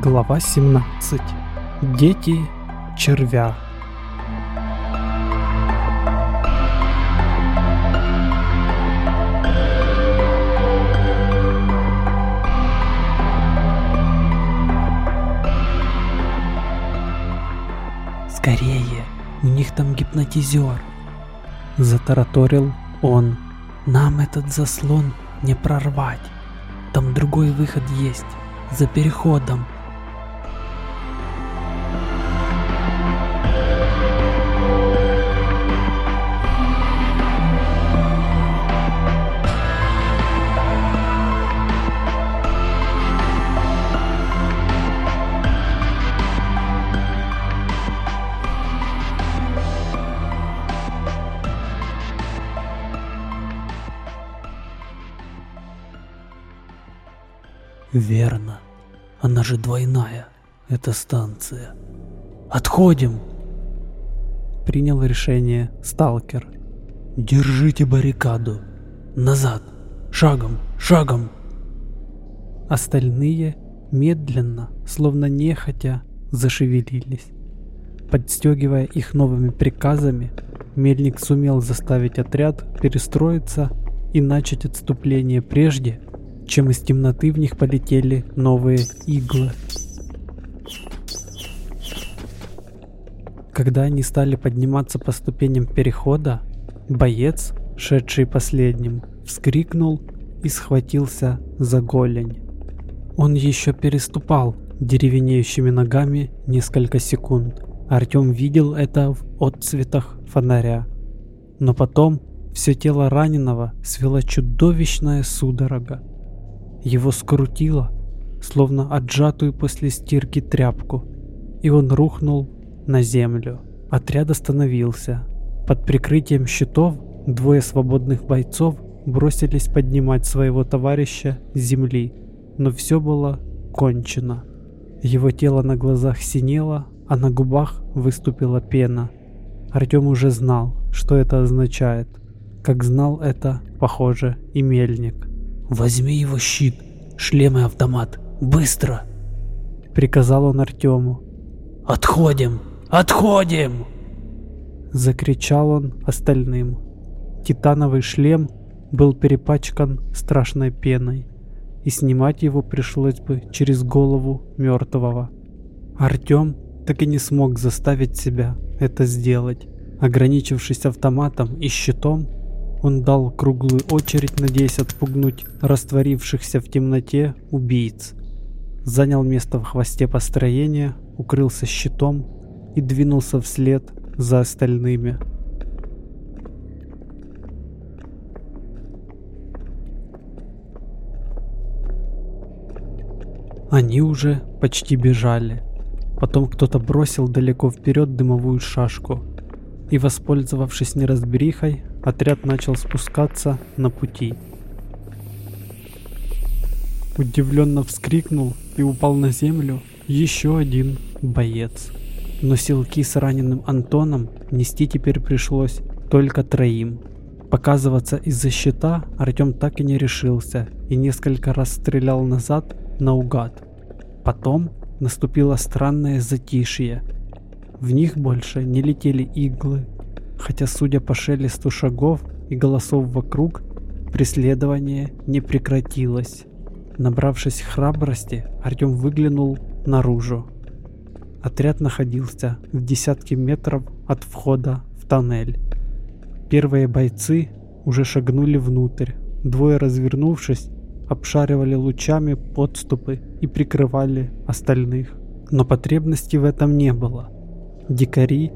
Глава 17. Дети червя. Скорее, у них там гипнотизер. Затараторил он. Нам этот заслон не прорвать. Там другой выход есть, за переходом. Верно. Она же двойная, эта станция. Отходим!» Принял решение сталкер. «Держите баррикаду! Назад! Шагом! Шагом!» Остальные медленно, словно нехотя, зашевелились. Подстегивая их новыми приказами, Мельник сумел заставить отряд перестроиться и начать отступление прежде, чем из темноты в них полетели новые иглы. Когда они стали подниматься по ступеням перехода, боец, шедший последним, вскрикнул и схватился за голень. Он еще переступал деревенеющими ногами несколько секунд. Артем видел это в отцветах фонаря. Но потом все тело раненого свело чудовищная судорога. Его скрутило, словно отжатую после стирки тряпку, и он рухнул на землю. Отряд остановился. Под прикрытием щитов двое свободных бойцов бросились поднимать своего товарища с земли, но все было кончено. Его тело на глазах синело, а на губах выступила пена. Артем уже знал, что это означает. Как знал это, похоже, и мельник. «Возьми его щит, шлем и автомат, быстро!» Приказал он Артему. «Отходим! Отходим!» Закричал он остальным. Титановый шлем был перепачкан страшной пеной, и снимать его пришлось бы через голову мертвого. Артем так и не смог заставить себя это сделать. Ограничившись автоматом и щитом, он дал круглую очередь, надеясь отпугнуть растворившихся в темноте убийц. Занял место в хвосте построения, укрылся щитом и двинулся вслед за остальными. Они уже почти бежали. Потом кто-то бросил далеко вперед дымовую шашку. И, воспользовавшись неразберихой, отряд начал спускаться на пути. Удивленно вскрикнул и упал на землю еще один боец. Но силки с раненым Антоном нести теперь пришлось только троим. Показываться из-за щита Артем так и не решился и несколько раз стрелял назад наугад. Потом наступило странное затишье. В них больше не летели иглы, хотя, судя по шелесту шагов и голосов вокруг, преследование не прекратилось. Набравшись храбрости, Артем выглянул наружу. Отряд находился в десятке метров от входа в тоннель. Первые бойцы уже шагнули внутрь. Двое развернувшись, обшаривали лучами подступы и прикрывали остальных. Но потребности в этом не было. Дикари,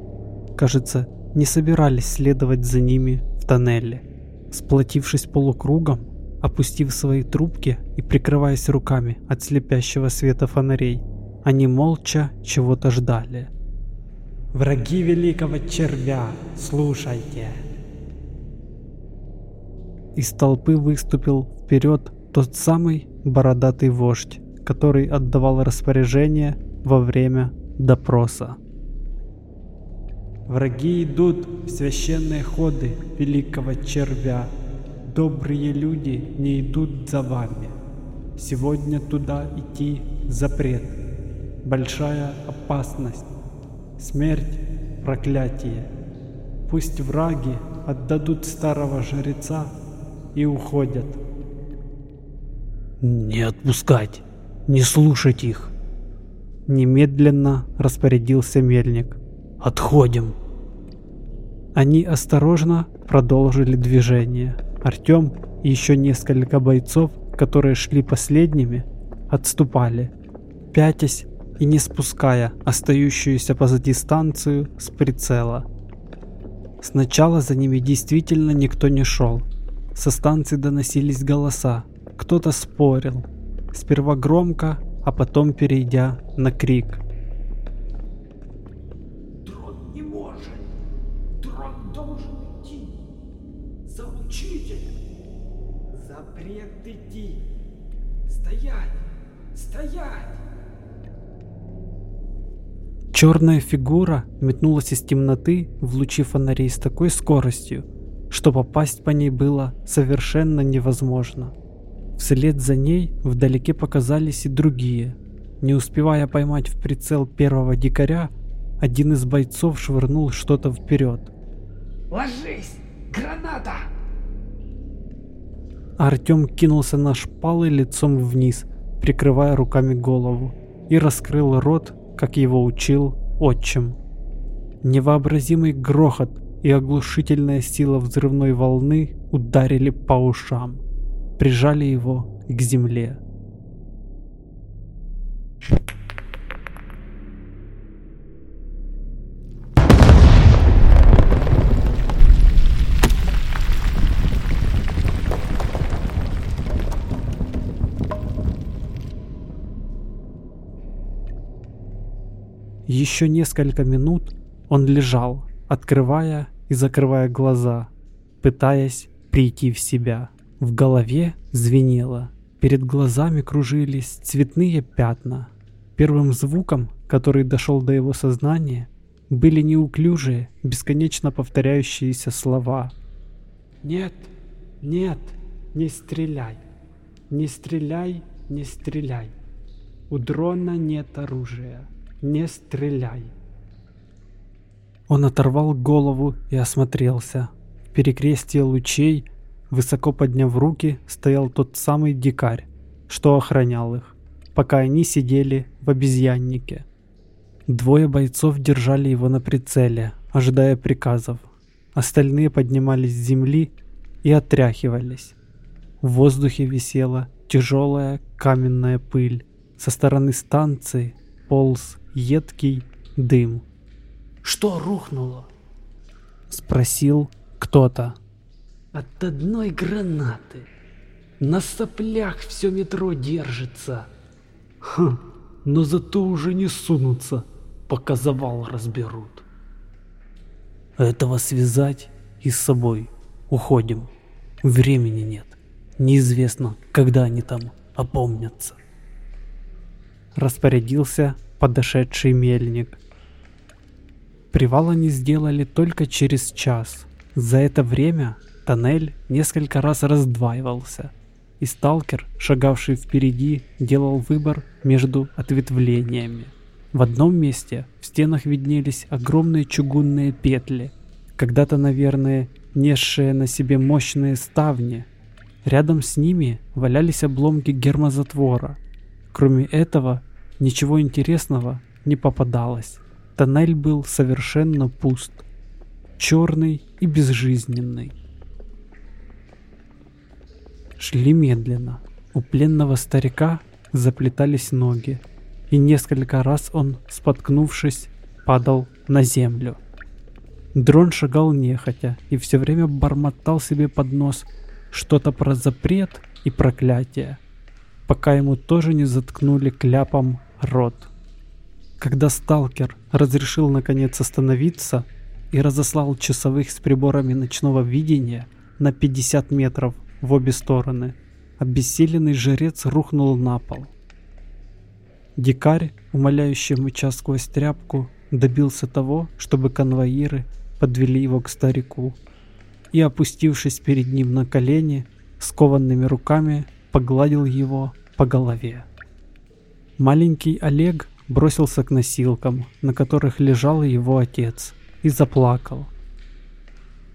кажется, не собирались следовать за ними в тоннеле. Сплотившись полукругом, опустив свои трубки и прикрываясь руками от слепящего света фонарей, они молча чего-то ждали. «Враги великого червя, слушайте!» Из толпы выступил вперед тот самый бородатый вождь, который отдавал распоряжение во время допроса. Враги идут в священные ходы великого червя. Добрые люди не идут за вами. Сегодня туда идти запрет. Большая опасность. Смерть, проклятие. Пусть враги отдадут старого жреца и уходят. «Не отпускать! Не слушать их!» Немедленно распорядился мельник. «Отходим!» Они осторожно продолжили движение. Артем и еще несколько бойцов, которые шли последними, отступали, пятясь и не спуская остающуюся позади станцию с прицела. Сначала за ними действительно никто не шел. Со станции доносились голоса, кто-то спорил, сперва громко, а потом перейдя на крик. Черная фигура метнулась из темноты в лучи фонарей с такой скоростью, что попасть по ней было совершенно невозможно. Вслед за ней вдалеке показались и другие. Не успевая поймать в прицел первого дикаря, один из бойцов швырнул что-то вперед. Ложись! Граната! Артем кинулся на шпалы лицом вниз, прикрывая руками голову, и раскрыл рот, как его учил отчим. Невообразимый грохот и оглушительная сила взрывной волны ударили по ушам, прижали его к земле. Еще несколько минут он лежал, открывая и закрывая глаза, пытаясь прийти в себя. В голове звенело, перед глазами кружились цветные пятна. Первым звуком, который дошел до его сознания, были неуклюжие, бесконечно повторяющиеся слова. «Нет, нет, не стреляй! Не стреляй, не стреляй! У дрона нет оружия!» Не стреляй. Он оторвал голову и осмотрелся. В перекрестие лучей, высоко подняв руки, стоял тот самый дикарь, что охранял их, пока они сидели в обезьяннике. Двое бойцов держали его на прицеле, ожидая приказов. Остальные поднимались с земли и отряхивались. В воздухе висела тяжелая каменная пыль. Со стороны станции полз едкий дым. «Что рухнуло?» — спросил кто-то. «От одной гранаты. На соплях все метро держится. Хм, но зато уже не сунутся, пока завал разберут. Этого связать и с собой. Уходим. Времени нет. Неизвестно, когда они там опомнятся. Распорядился подошедший мельник. Привал они сделали только через час. За это время тоннель несколько раз раздваивался, и сталкер, шагавший впереди, делал выбор между ответвлениями. В одном месте в стенах виднелись огромные чугунные петли, когда-то, наверное, несшие на себе мощные ставни. Рядом с ними валялись обломки гермозатвора. Кроме этого, Ничего интересного не попадалось. Тоннель был совершенно пуст, черный и безжизненный. Шли медленно. У пленного старика заплетались ноги, и несколько раз он, споткнувшись, падал на землю. Дрон шагал нехотя и все время бормотал себе под нос что-то про запрет и проклятие, пока ему тоже не заткнули кляпом рот. Когда сталкер разрешил наконец остановиться и разослал часовых с приборами ночного видения на 50 метров в обе стороны, обессиленный жрец рухнул на пол. Дикарь, умоляющий мыча сквозь тряпку, добился того, чтобы конвоиры подвели его к старику и, опустившись перед ним на колени, скованными руками погладил его по голове. Маленький Олег бросился к носилкам, на которых лежал его отец, и заплакал.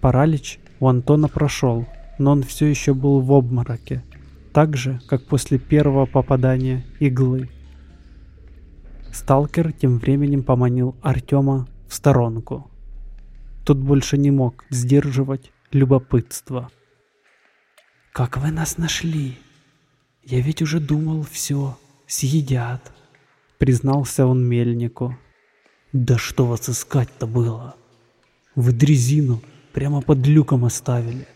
Паралич у Антона прошел, но он все еще был в обмороке, так же, как после первого попадания иглы. Сталкер тем временем поманил Артема в сторонку. Тот больше не мог сдерживать любопытство. «Как вы нас нашли? Я ведь уже думал все съедят», — признался он мельнику. «Да что вас искать-то было? Вы дрезину прямо под люком оставили.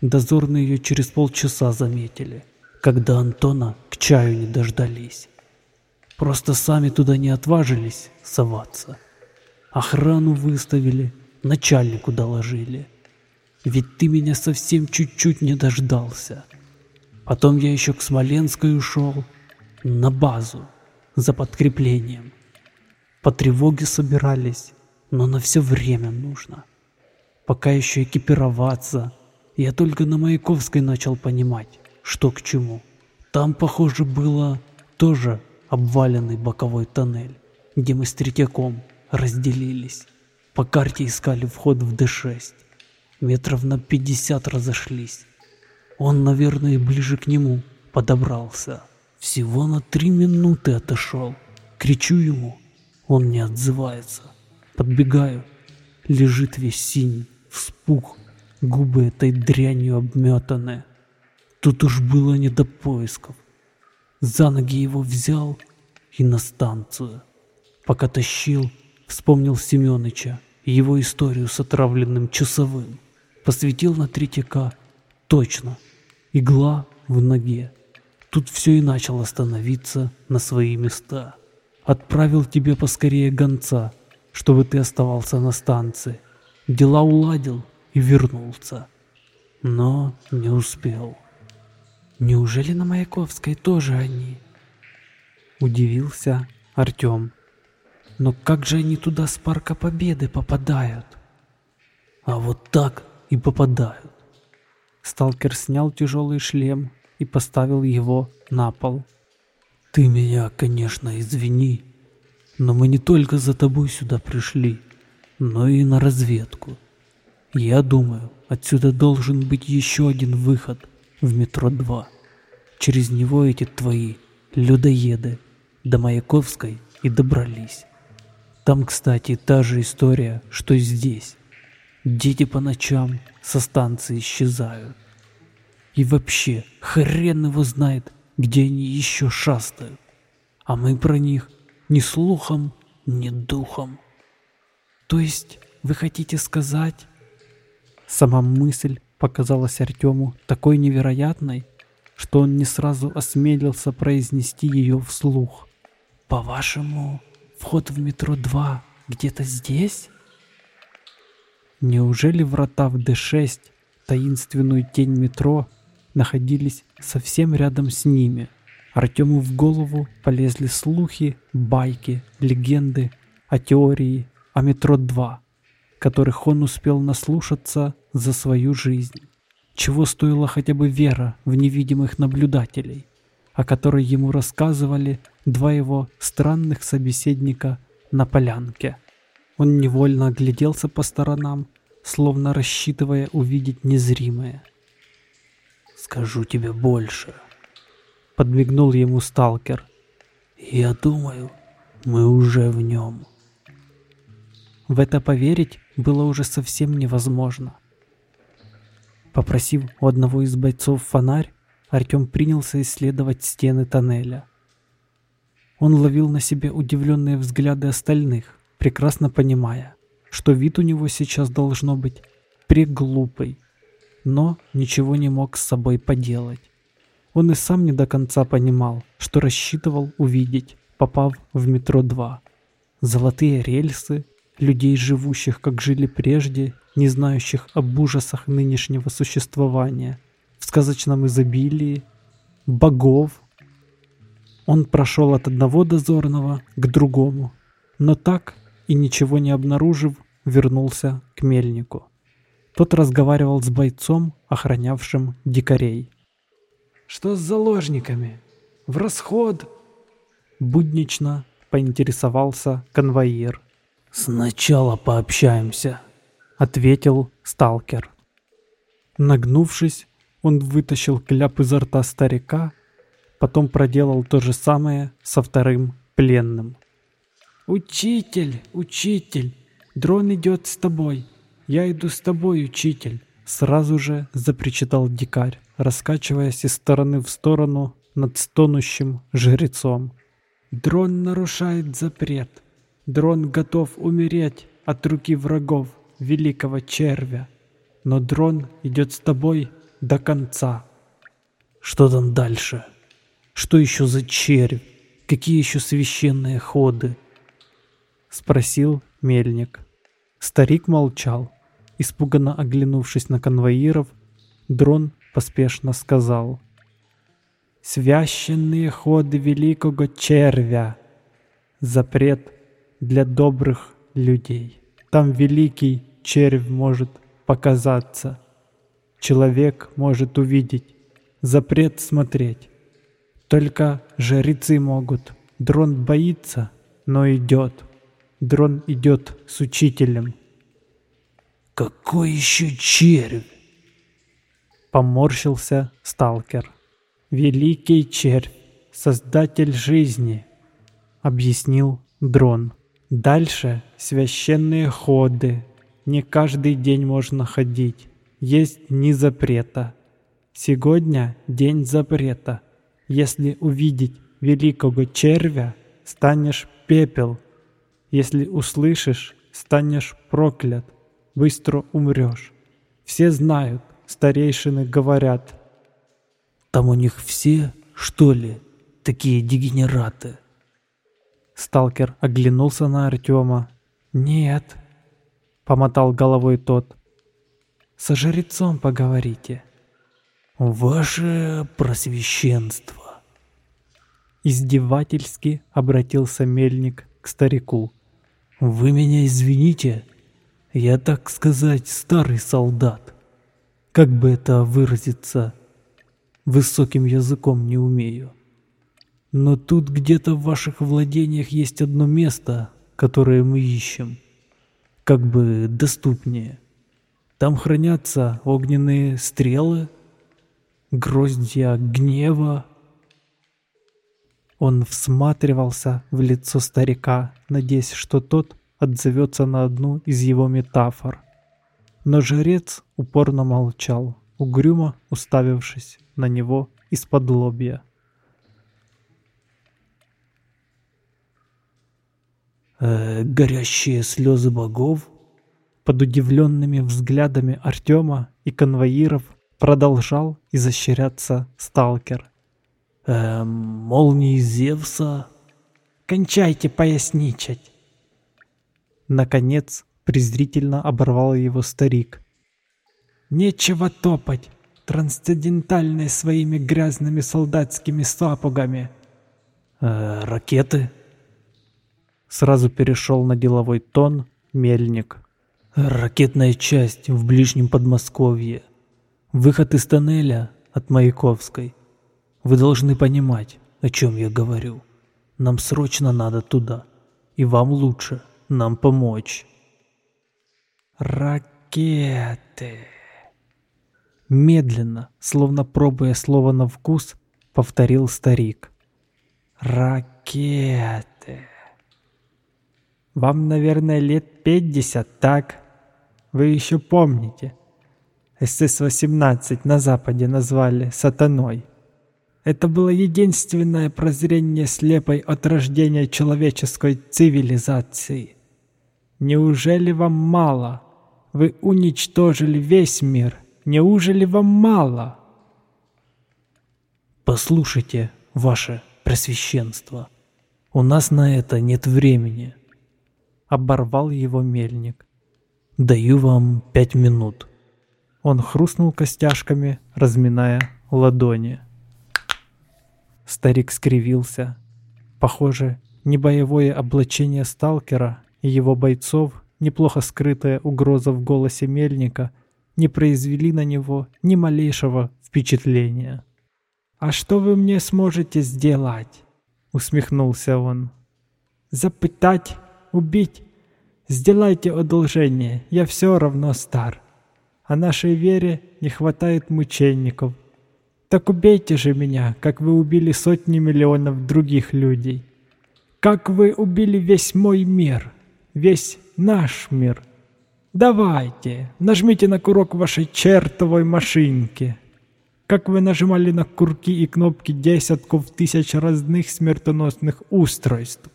Дозорные ее через полчаса заметили, когда Антона к чаю не дождались. Просто сами туда не отважились соваться. Охрану выставили, начальнику доложили. Ведь ты меня совсем чуть-чуть не дождался. Потом я еще к Смоленской ушел, на базу, за подкреплением. По тревоге собирались, но на все время нужно. Пока еще экипироваться, я только на Маяковской начал понимать, что к чему. Там, похоже, было тоже обваленный боковой тоннель, где мы с Третьяком разделились. По карте искали вход в Д6. Метров на 50 разошлись. Он, наверное, ближе к нему подобрался. Всего на три минуты отошел. Кричу ему, он не отзывается. Подбегаю, лежит весь синий, вспух, губы этой дрянью обметаны. Тут уж было не до поисков. За ноги его взял и на станцию. Пока тащил, вспомнил Семёныча и его историю с отравленным часовым. Посветил на Третьяка. Точно. Игла в ноге. Тут все и начало становиться на свои места. Отправил тебе поскорее гонца, чтобы ты оставался на станции. Дела уладил и вернулся. Но не успел. Неужели на Маяковской тоже они? Удивился Артем. Но как же они туда с Парка Победы попадают? А вот так и попадают. Сталкер снял тяжелый шлем и поставил его на пол. Ты меня, конечно, извини, но мы не только за тобой сюда пришли, но и на разведку. Я думаю, отсюда должен быть еще один выход в метро 2. Через него эти твои людоеды до Маяковской и добрались. Там, кстати, та же история, что и здесь. Дети по ночам со станции исчезают. И вообще, хрен его знает, где они еще шастают. А мы про них ни слухом, ни духом. То есть вы хотите сказать... Сама мысль показалась Артему такой невероятной, что он не сразу осмелился произнести ее вслух. По-вашему, вход в метро 2 где-то здесь? Неужели врата в Д6, таинственную тень метро, находились совсем рядом с ними? Артему в голову полезли слухи, байки, легенды о теории о метро 2, которых он успел наслушаться за свою жизнь. Чего стоила хотя бы вера в невидимых наблюдателей, о которой ему рассказывали два его странных собеседника на полянке. Он невольно огляделся по сторонам, словно рассчитывая увидеть незримое. «Скажу тебе больше», — подмигнул ему сталкер. «Я думаю, мы уже в нем». В это поверить было уже совсем невозможно. Попросив у одного из бойцов фонарь, Артем принялся исследовать стены тоннеля. Он ловил на себе удивленные взгляды остальных, прекрасно понимая, что вид у него сейчас должно быть преглупый, но ничего не мог с собой поделать. Он и сам не до конца понимал, что рассчитывал увидеть, попав в метро 2. Золотые рельсы, людей, живущих как жили прежде, не знающих об ужасах нынешнего существования, в сказочном изобилии, богов. Он прошел от одного дозорного к другому, но так и ничего не обнаружив, вернулся к мельнику. Тот разговаривал с бойцом, охранявшим дикарей. Что с заложниками? В расход!» Буднично поинтересовался конвоир. «Сначала пообщаемся», — ответил сталкер. Нагнувшись, он вытащил кляп изо рта старика, потом проделал то же самое со вторым пленным. «Учитель, учитель, дрон идет с тобой. Я иду с тобой, учитель», — сразу же запричитал дикарь раскачиваясь из стороны в сторону над стонущим жрецом. «Дрон нарушает запрет. Дрон готов умереть от руки врагов великого червя. Но дрон идет с тобой до конца». «Что там дальше? Что еще за червь? Какие еще священные ходы?» Спросил мельник. Старик молчал. Испуганно оглянувшись на конвоиров, дрон поспешно сказал. Священные ходы великого червя. Запрет для добрых людей. Там великий червь может показаться. Человек может увидеть. Запрет смотреть. Только жрецы могут. Дрон боится, но идет. Дрон идет с учителем. Какой еще червь? Поморщился сталкер. Великий червь, создатель жизни, объяснил дрон. Дальше священные ходы. Не каждый день можно ходить. Есть дни запрета. Сегодня день запрета. Если увидеть великого червя, станешь пепел. Если услышишь, станешь проклят. Быстро умрешь. Все знают, старейшины говорят. Там у них все, что ли, такие дегенераты? Сталкер оглянулся на Артема. «Нет», — помотал головой тот. «Со жрецом поговорите». «Ваше просвещенство!» Издевательски обратился мельник к старику. «Вы меня извините, я, так сказать, старый солдат. Как бы это выразиться, высоким языком не умею. Но тут где-то в ваших владениях есть одно место, которое мы ищем. Как бы доступнее. Там хранятся огненные стрелы, гроздья гнева. Он всматривался в лицо старика, надеясь, что тот отзовется на одну из его метафор. Но жрец упорно молчал, угрюмо уставившись на него из-под лобья. э, горящие слезы богов? Под удивленными взглядами Артема и конвоиров продолжал изощряться сталкер. Э, молнии Зевса? Кончайте поясничать. Наконец, презрительно оборвал его старик. Нечего топать, трансцендентальные своими грязными солдатскими сапогами. Э, ракеты? Сразу перешел на деловой тон мельник. Ракетная часть в ближнем Подмосковье. Выход из тоннеля от Маяковской. Вы должны понимать, о чем я говорю. Нам срочно надо туда. И вам лучше нам помочь. Ракеты. Медленно, словно пробуя слово на вкус, повторил старик. Ракеты. Вам, наверное, лет 50, так? Вы еще помните. СС-18 на Западе назвали сатаной. Это было единственное прозрение слепой от рождения человеческой цивилизации. Неужели вам мало? Вы уничтожили весь мир. Неужели вам мало? Послушайте, ваше просвещенство, у нас на это нет времени оборвал его мельник. «Даю вам пять минут». Он хрустнул костяшками, разминая ладони. Старик скривился. Похоже, не боевое облачение сталкера и его бойцов, неплохо скрытая угроза в голосе мельника, не произвели на него ни малейшего впечатления. «А что вы мне сможете сделать?» — усмехнулся он. «Запытать убить. Сделайте одолжение, я все равно стар. А нашей вере не хватает мучеников. Так убейте же меня, как вы убили сотни миллионов других людей. Как вы убили весь мой мир, весь наш мир. Давайте, нажмите на курок вашей чертовой машинки. Как вы нажимали на курки и кнопки десятков тысяч разных смертоносных устройств.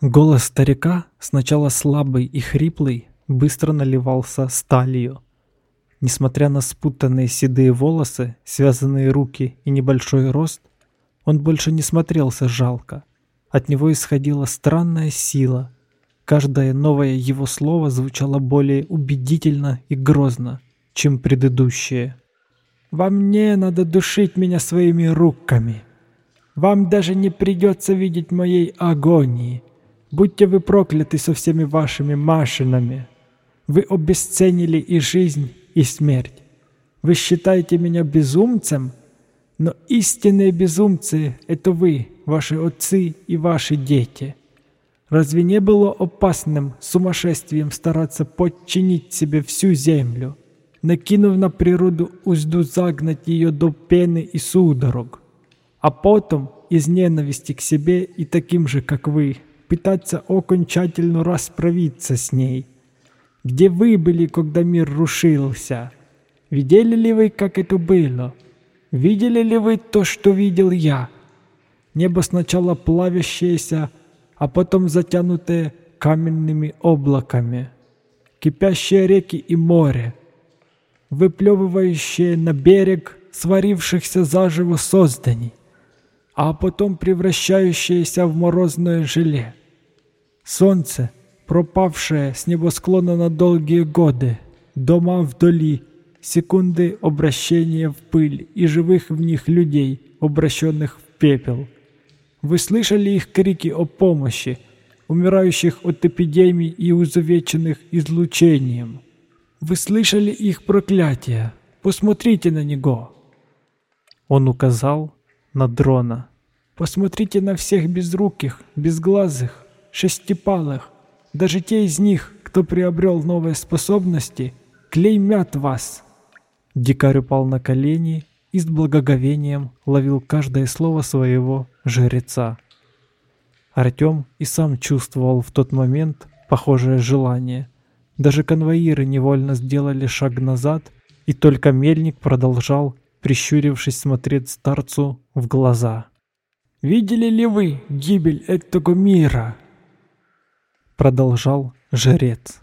Голос старика, сначала слабый и хриплый, быстро наливался сталью. Несмотря на спутанные седые волосы, связанные руки и небольшой рост, он больше не смотрелся жалко. От него исходила странная сила. Каждое новое его слово звучало более убедительно и грозно, чем предыдущее. Вам не надо душить меня своими руками. Вам даже не придется видеть моей агонии. Будьте вы прокляты со всеми вашими машинами. Вы обесценили и жизнь, и смерть. Вы считаете меня безумцем? Но истинные безумцы — это вы, ваши отцы и ваши дети. Разве не было опасным сумасшествием стараться подчинить себе всю землю, накинув на природу узду загнать ее до пены и судорог, а потом из ненависти к себе и таким же, как вы, пытаться окончательно расправиться с ней? Где вы были, когда мир рушился? Видели ли вы, как это было? Видели ли вы то, что видел я? Небо сначала плавящееся, а потом затянутые каменными облаками, кипящие реки и море, выплевывающие на берег сварившихся заживо созданий, а потом превращающиеся в морозное желе. Солнце, пропавшее с небосклона на долгие годы, дома вдали, секунды обращения в пыль и живых в них людей, обращенных в пепел – вы слышали их крики о помощи, умирающих от эпидемий и изувеченных излучением? Вы слышали их проклятия? Посмотрите на него!» Он указал на дрона. «Посмотрите на всех безруких, безглазых, шестипалых. Даже те из них, кто приобрел новые способности, клеймят вас!» Дикарь упал на колени и с благоговением ловил каждое слово своего жреца. Артем и сам чувствовал в тот момент похожее желание. Даже конвоиры невольно сделали шаг назад, и только мельник продолжал, прищурившись, смотреть старцу в глаза. «Видели ли вы гибель этого мира?» Продолжал жрец.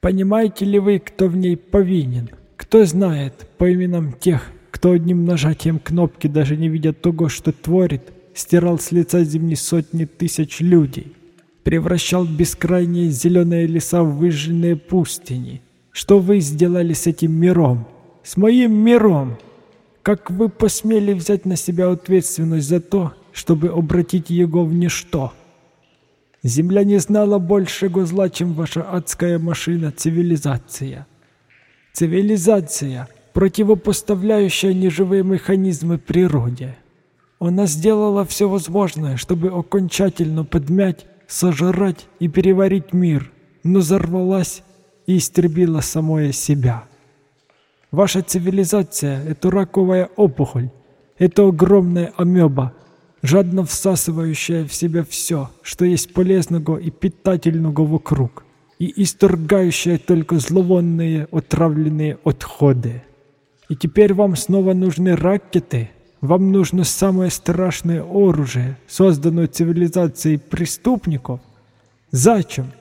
«Понимаете ли вы, кто в ней повинен? Кто знает по именам тех, кто одним нажатием кнопки, даже не видя того, что творит, стирал с лица земли сотни тысяч людей, превращал бескрайние зеленые леса в выжженные пустыни. Что вы сделали с этим миром? С моим миром? Как вы посмели взять на себя ответственность за то, чтобы обратить его в ничто? Земля не знала большего зла, чем ваша адская машина цивилизация. Цивилизация — противопоставляющая неживые механизмы природе. Она сделала все возможное, чтобы окончательно подмять, сожрать и переварить мир, но взорвалась и истребила самое себя. Ваша цивилизация — это раковая опухоль, это огромная амеба, жадно всасывающая в себя все, что есть полезного и питательного вокруг, и исторгающая только зловонные отравленные отходы. И теперь вам снова нужны ракеты. Вам нужно самое страшное оружие, созданное цивилизацией преступников. Зачем?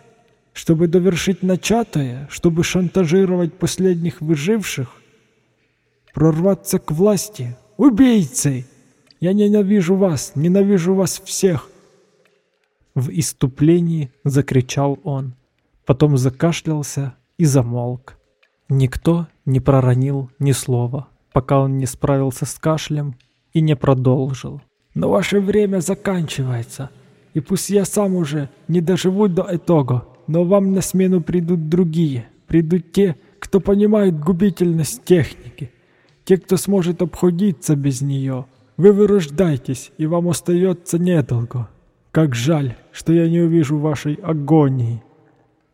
Чтобы довершить начатое, чтобы шантажировать последних выживших? Прорваться к власти? Убийцы! Я ненавижу вас, ненавижу вас всех!» В иступлении закричал он, потом закашлялся и замолк. Никто не проронил ни слова, пока он не справился с кашлем и не продолжил. «Но ваше время заканчивается, и пусть я сам уже не доживу до итога, но вам на смену придут другие, придут те, кто понимает губительность техники, те, кто сможет обходиться без нее. Вы вырождаетесь, и вам остается недолго. Как жаль, что я не увижу вашей агонии.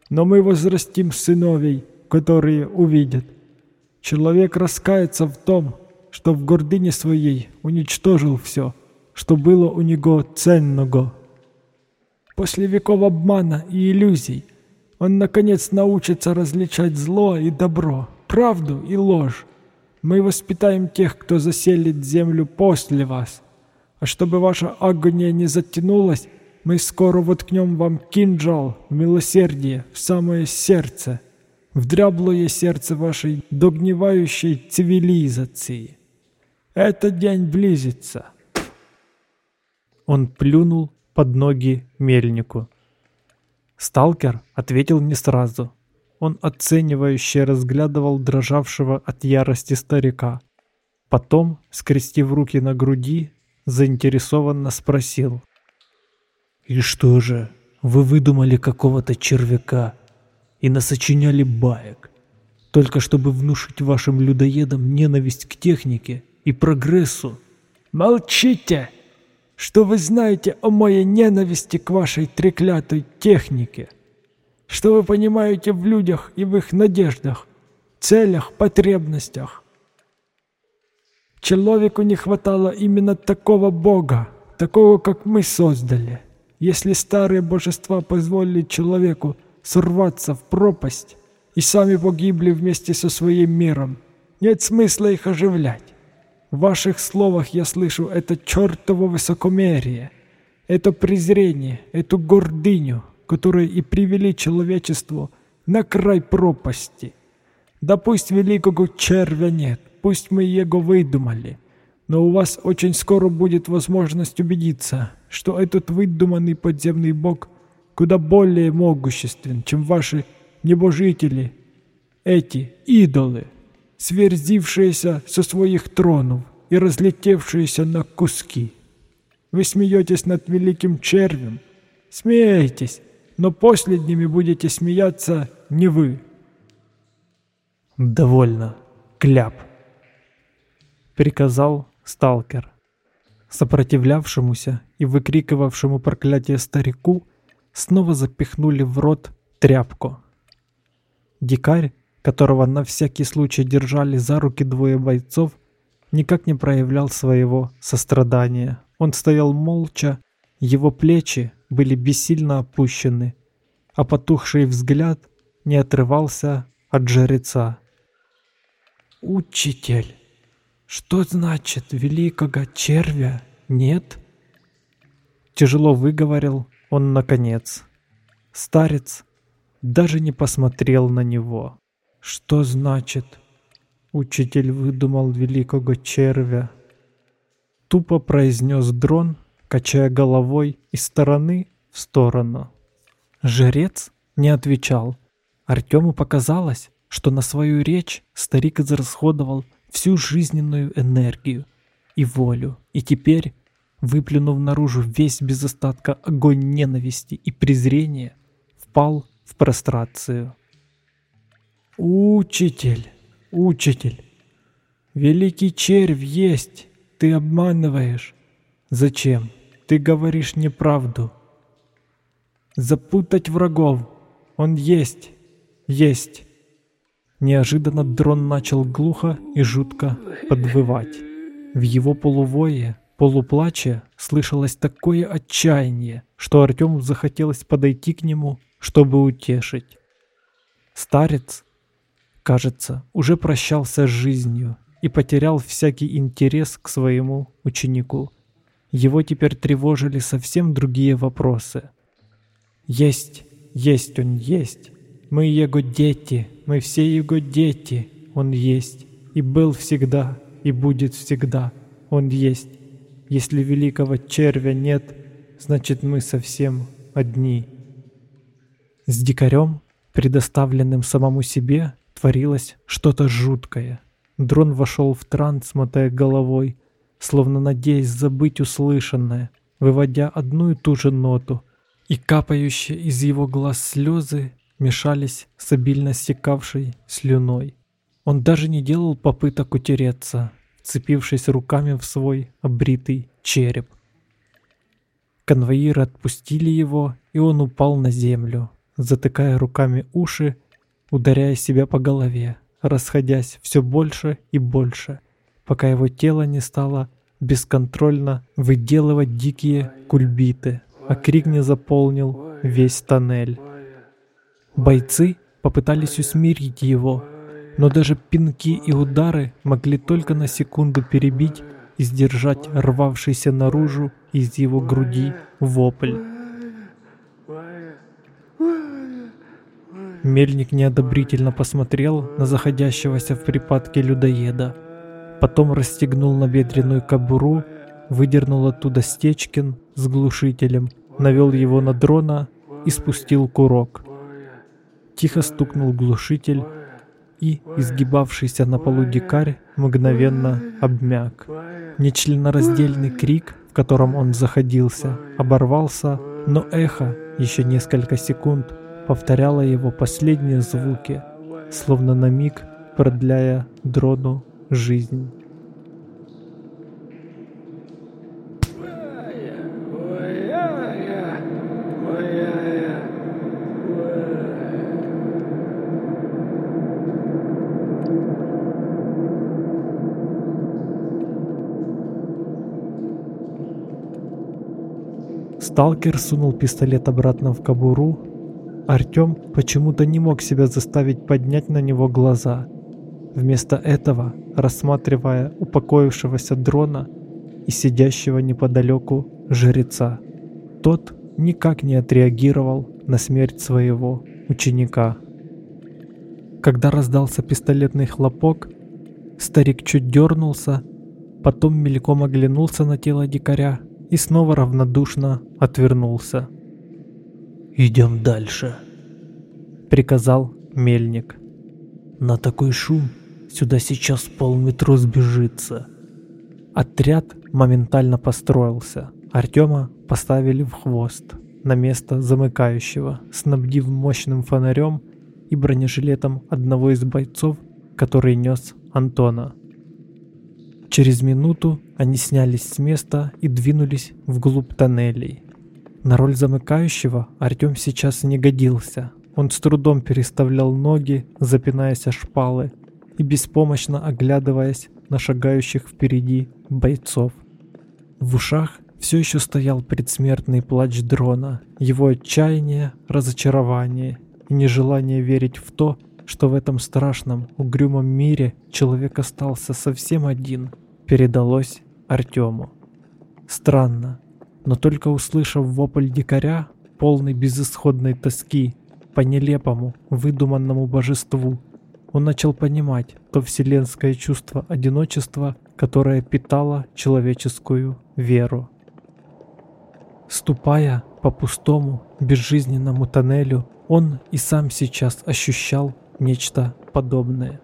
Но мы возрастим сыновей, которые увидят. Человек раскается в том, что в гордыне своей уничтожил все, что было у него ценного. После веков обмана и иллюзий он наконец научится различать зло и добро, правду и ложь. Мы воспитаем тех, кто заселит землю после вас. А чтобы ваша агония не затянулась, мы скоро воткнем вам кинжал в милосердие, в самое сердце в дряблое сердце вашей догнивающей цивилизации. Этот день близится. Он плюнул под ноги мельнику. Сталкер ответил не сразу. Он оценивающе разглядывал дрожавшего от ярости старика. Потом, скрестив руки на груди, заинтересованно спросил. «И что же, вы выдумали какого-то червяка и насочиняли баек, только чтобы внушить вашим людоедам ненависть к технике и прогрессу?» «Молчите! Что вы знаете о моей ненависти к вашей треклятой технике? Что вы понимаете в людях и в их надеждах, целях, потребностях? Человеку не хватало именно такого Бога, такого, как мы создали. Если старые божества позволили человеку сорваться в пропасть и сами погибли вместе со своим миром, нет смысла их оживлять. В ваших словах я слышу это чертово высокомерие, это презрение, эту гордыню, которые и привели человечество на край пропасти. Да пусть великого червя нет, пусть мы его выдумали, но у вас очень скоро будет возможность убедиться, что этот выдуманный подземный бог куда более могуществен, чем ваши небожители, эти идолы, сверзившиеся со своих тронов и разлетевшиеся на куски. Вы смеетесь над великим червем, смеетесь, но последними будете смеяться не вы. «Довольно, кляп!» приказал сталкер. Сопротивлявшемуся и выкрикивавшему проклятие старику снова запихнули в рот тряпку. Дикарь, которого на всякий случай держали за руки двое бойцов, никак не проявлял своего сострадания. Он стоял молча, его плечи были бессильно опущены, а потухший взгляд не отрывался от жреца. «Учитель!» Что значит великого червя нет? Тяжело выговорил он наконец. Старец даже не посмотрел на него. Что значит? Учитель выдумал великого червя. Тупо произнес дрон, качая головой из стороны в сторону. Жрец не отвечал. Артему показалось, что на свою речь старик израсходовал всю жизненную энергию и волю, и теперь, выплюнув наружу весь без остатка огонь ненависти и презрения, впал в прострацию. «Учитель, учитель, великий червь есть, ты обманываешь. Зачем? Ты говоришь неправду. Запутать врагов, он есть, есть». Неожиданно дрон начал глухо и жутко подвывать. В его полувое, полуплаче слышалось такое отчаяние, что Артему захотелось подойти к нему, чтобы утешить. Старец, кажется, уже прощался с жизнью и потерял всякий интерес к своему ученику. Его теперь тревожили совсем другие вопросы. Есть, есть он есть. Мы его дети, мы все его дети. Он есть, и был всегда, и будет всегда. Он есть. Если великого червя нет, значит мы совсем одни. С дикарем, предоставленным самому себе, творилось что-то жуткое. Дрон вошел в транс, мотая головой, словно надеясь забыть услышанное, выводя одну и ту же ноту, и капающие из его глаз слезы мешались с обильно стекавшей слюной. Он даже не делал попыток утереться, вцепившись руками в свой обритый череп. Конвоиры отпустили его, и он упал на землю, затыкая руками уши, ударяя себя по голове, расходясь все больше и больше, пока его тело не стало бесконтрольно выделывать дикие кульбиты, а крик не заполнил весь тоннель. Бойцы попытались усмирить его, но даже пинки и удары могли только на секунду перебить и сдержать рвавшийся наружу из его груди вопль. Мельник неодобрительно посмотрел на заходящегося в припадке людоеда. Потом расстегнул набедренную кобуру, выдернул оттуда стечкин с глушителем, навел его на дрона и спустил курок. Тихо стукнул глушитель, и изгибавшийся на полу дикарь мгновенно обмяк. Нечленораздельный крик, в котором он заходился, оборвался, но эхо еще несколько секунд повторяло его последние звуки, словно на миг продляя дрону жизнь. Сталкер сунул пистолет обратно в кобуру. Артём почему-то не мог себя заставить поднять на него глаза. Вместо этого, рассматривая упокоившегося дрона и сидящего неподалеку жреца, тот никак не отреагировал на смерть своего ученика. Когда раздался пистолетный хлопок, старик чуть дернулся, потом мельком оглянулся на тело дикаря и снова равнодушно отвернулся. «Идем дальше», — приказал мельник. «На такой шум сюда сейчас полметро сбежится». Отряд моментально построился. Артема поставили в хвост, на место замыкающего, снабдив мощным фонарем и бронежилетом одного из бойцов, который нес Антона. Через минуту они снялись с места и двинулись вглубь тоннелей. На роль замыкающего Артем сейчас не годился. Он с трудом переставлял ноги, запинаясь о шпалы и беспомощно оглядываясь на шагающих впереди бойцов. В ушах все еще стоял предсмертный плач дрона, его отчаяние, разочарование и нежелание верить в то, что в этом страшном, угрюмом мире человек остался совсем один, передалось Артему. Странно, но только услышав вопль дикаря, полный безысходной тоски по нелепому, выдуманному божеству, он начал понимать то вселенское чувство одиночества, которое питало человеческую веру. Ступая по пустому, безжизненному тоннелю, он и сам сейчас ощущал нечто подобное.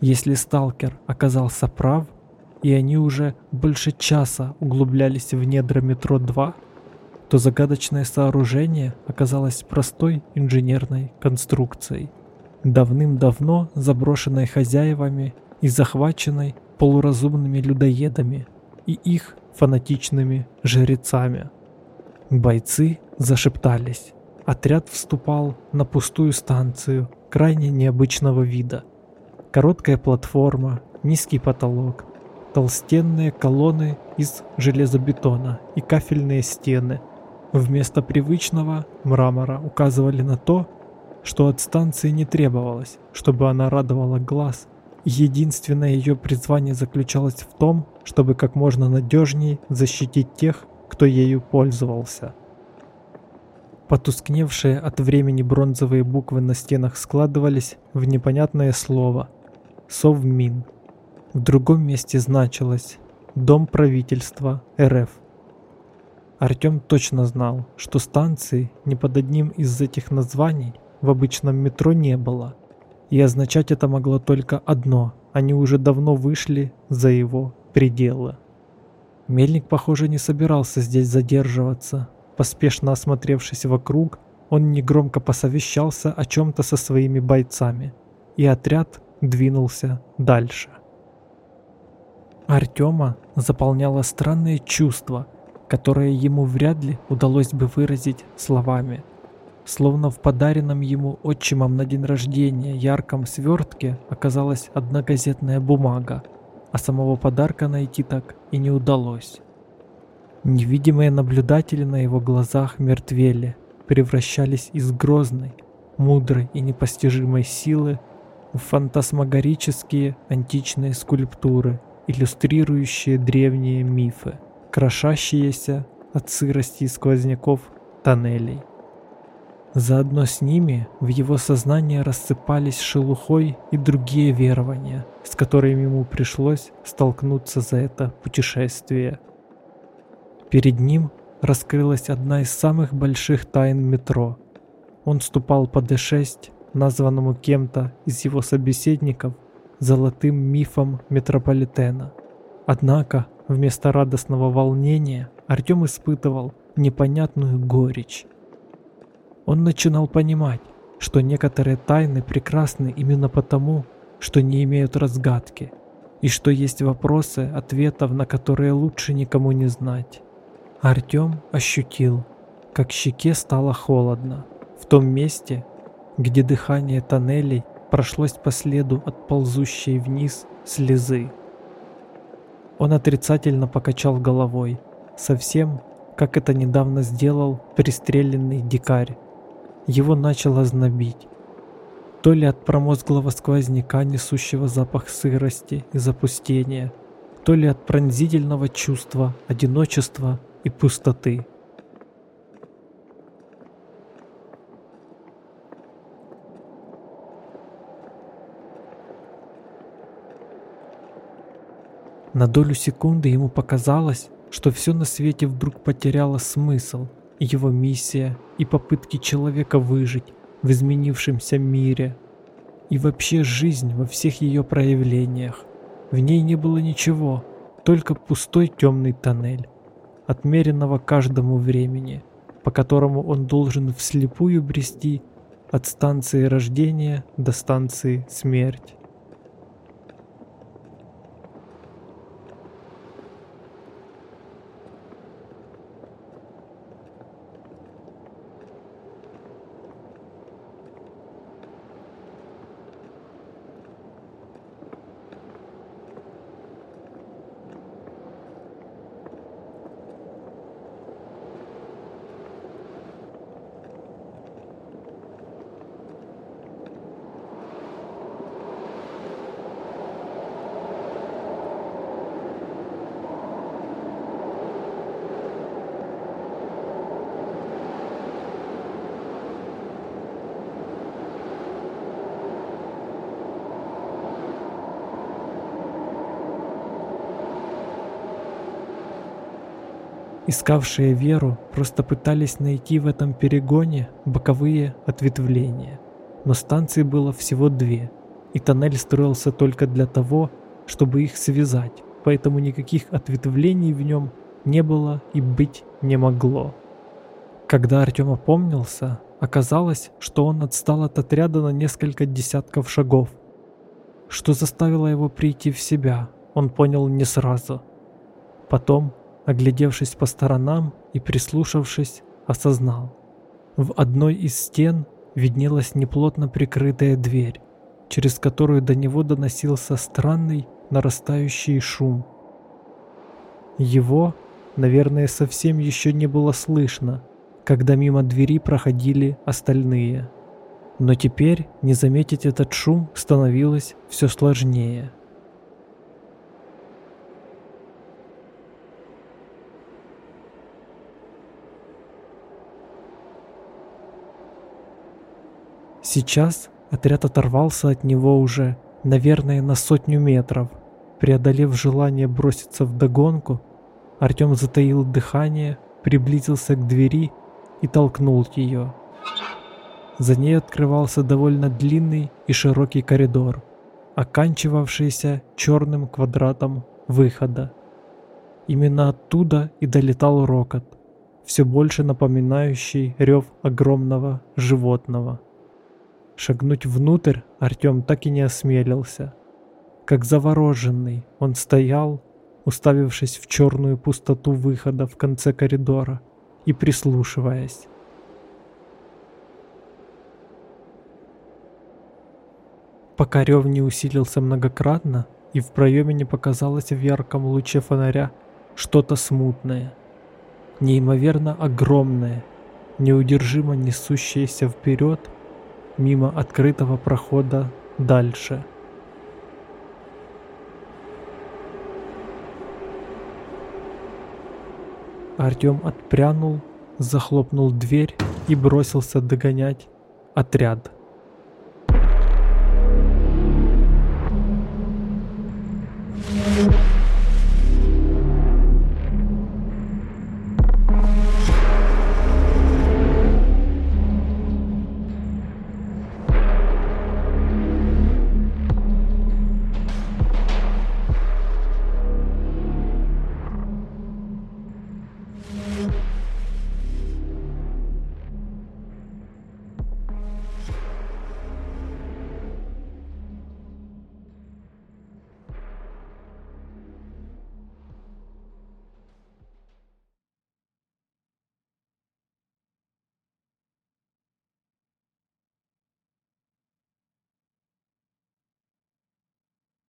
Если сталкер оказался прав, и они уже больше часа углублялись в недра метро 2, то загадочное сооружение оказалось простой инженерной конструкцией, давным-давно заброшенной хозяевами и захваченной полуразумными людоедами и их фанатичными жрецами. Бойцы зашептались. Отряд вступал на пустую станцию крайне необычного вида – Короткая платформа, низкий потолок, толстенные колонны из железобетона и кафельные стены вместо привычного мрамора указывали на то, что от станции не требовалось, чтобы она радовала глаз. Единственное ее призвание заключалось в том, чтобы как можно надежнее защитить тех, кто ею пользовался. Потускневшие от времени бронзовые буквы на стенах складывались в непонятное слово – Совмин. В другом месте значилось «Дом правительства РФ». Артём точно знал, что станции ни под одним из этих названий в обычном метро не было, и означать это могло только одно – они уже давно вышли за его пределы. Мельник, похоже, не собирался здесь задерживаться. Поспешно осмотревшись вокруг, он негромко посовещался о чем-то со своими бойцами, и отряд двинулся дальше. Артема заполняло странное чувство, которое ему вряд ли удалось бы выразить словами. Словно в подаренном ему отчимом на день рождения ярком свертке оказалась одна газетная бумага, а самого подарка найти так и не удалось. Невидимые наблюдатели на его глазах мертвели, превращались из грозной, мудрой и непостижимой силы фантасмагорические античные скульптуры, иллюстрирующие древние мифы, крошащиеся от сырости и сквозняков тоннелей. Заодно с ними в его сознании рассыпались шелухой и другие верования, с которыми ему пришлось столкнуться за это путешествие. Перед ним раскрылась одна из самых больших тайн метро. Он ступал по D6 названному кем-то из его собеседников золотым мифом метрополитена. Однако вместо радостного волнения Артем испытывал непонятную горечь. Он начинал понимать, что некоторые тайны прекрасны именно потому, что не имеют разгадки, и что есть вопросы, ответов на которые лучше никому не знать. Артем ощутил, как щеке стало холодно, в том месте, где дыхание тоннелей прошлось по следу от ползущей вниз слезы. Он отрицательно покачал головой, совсем как это недавно сделал пристреленный дикарь. Его начало знобить. То ли от промозглого сквозняка, несущего запах сырости и запустения, то ли от пронзительного чувства одиночества и пустоты. На долю секунды ему показалось, что все на свете вдруг потеряло смысл, его миссия, и попытки человека выжить в изменившемся мире, и вообще жизнь во всех ее проявлениях. В ней не было ничего, только пустой темный тоннель, отмеренного каждому времени, по которому он должен вслепую брести от станции рождения до станции смерть. Искавшие веру просто пытались найти в этом перегоне боковые ответвления. Но станций было всего две, и тоннель строился только для того, чтобы их связать, поэтому никаких ответвлений в нем не было и быть не могло. Когда Артем опомнился, оказалось, что он отстал от отряда на несколько десятков шагов. Что заставило его прийти в себя, он понял не сразу. Потом Оглядевшись по сторонам и прислушавшись, осознал. В одной из стен виднелась неплотно прикрытая дверь, через которую до него доносился странный нарастающий шум. Его, наверное, совсем еще не было слышно, когда мимо двери проходили остальные. Но теперь не заметить этот шум становилось все сложнее. Сейчас отряд оторвался от него уже, наверное, на сотню метров. Преодолев желание броситься в догонку, Артем затаил дыхание, приблизился к двери и толкнул ее. За ней открывался довольно длинный и широкий коридор, оканчивавшийся черным квадратом выхода. Именно оттуда и долетал рокот, все больше напоминающий рев огромного животного. Шагнуть внутрь Артем так и не осмелился. Как завороженный, он стоял, уставившись в черную пустоту выхода в конце коридора и прислушиваясь. Пока рев не усилился многократно, и в проеме не показалось в ярком луче фонаря что-то смутное, неимоверно огромное, неудержимо несущееся вперед мимо открытого прохода дальше. Артем отпрянул, захлопнул дверь и бросился догонять отряд. Thank you.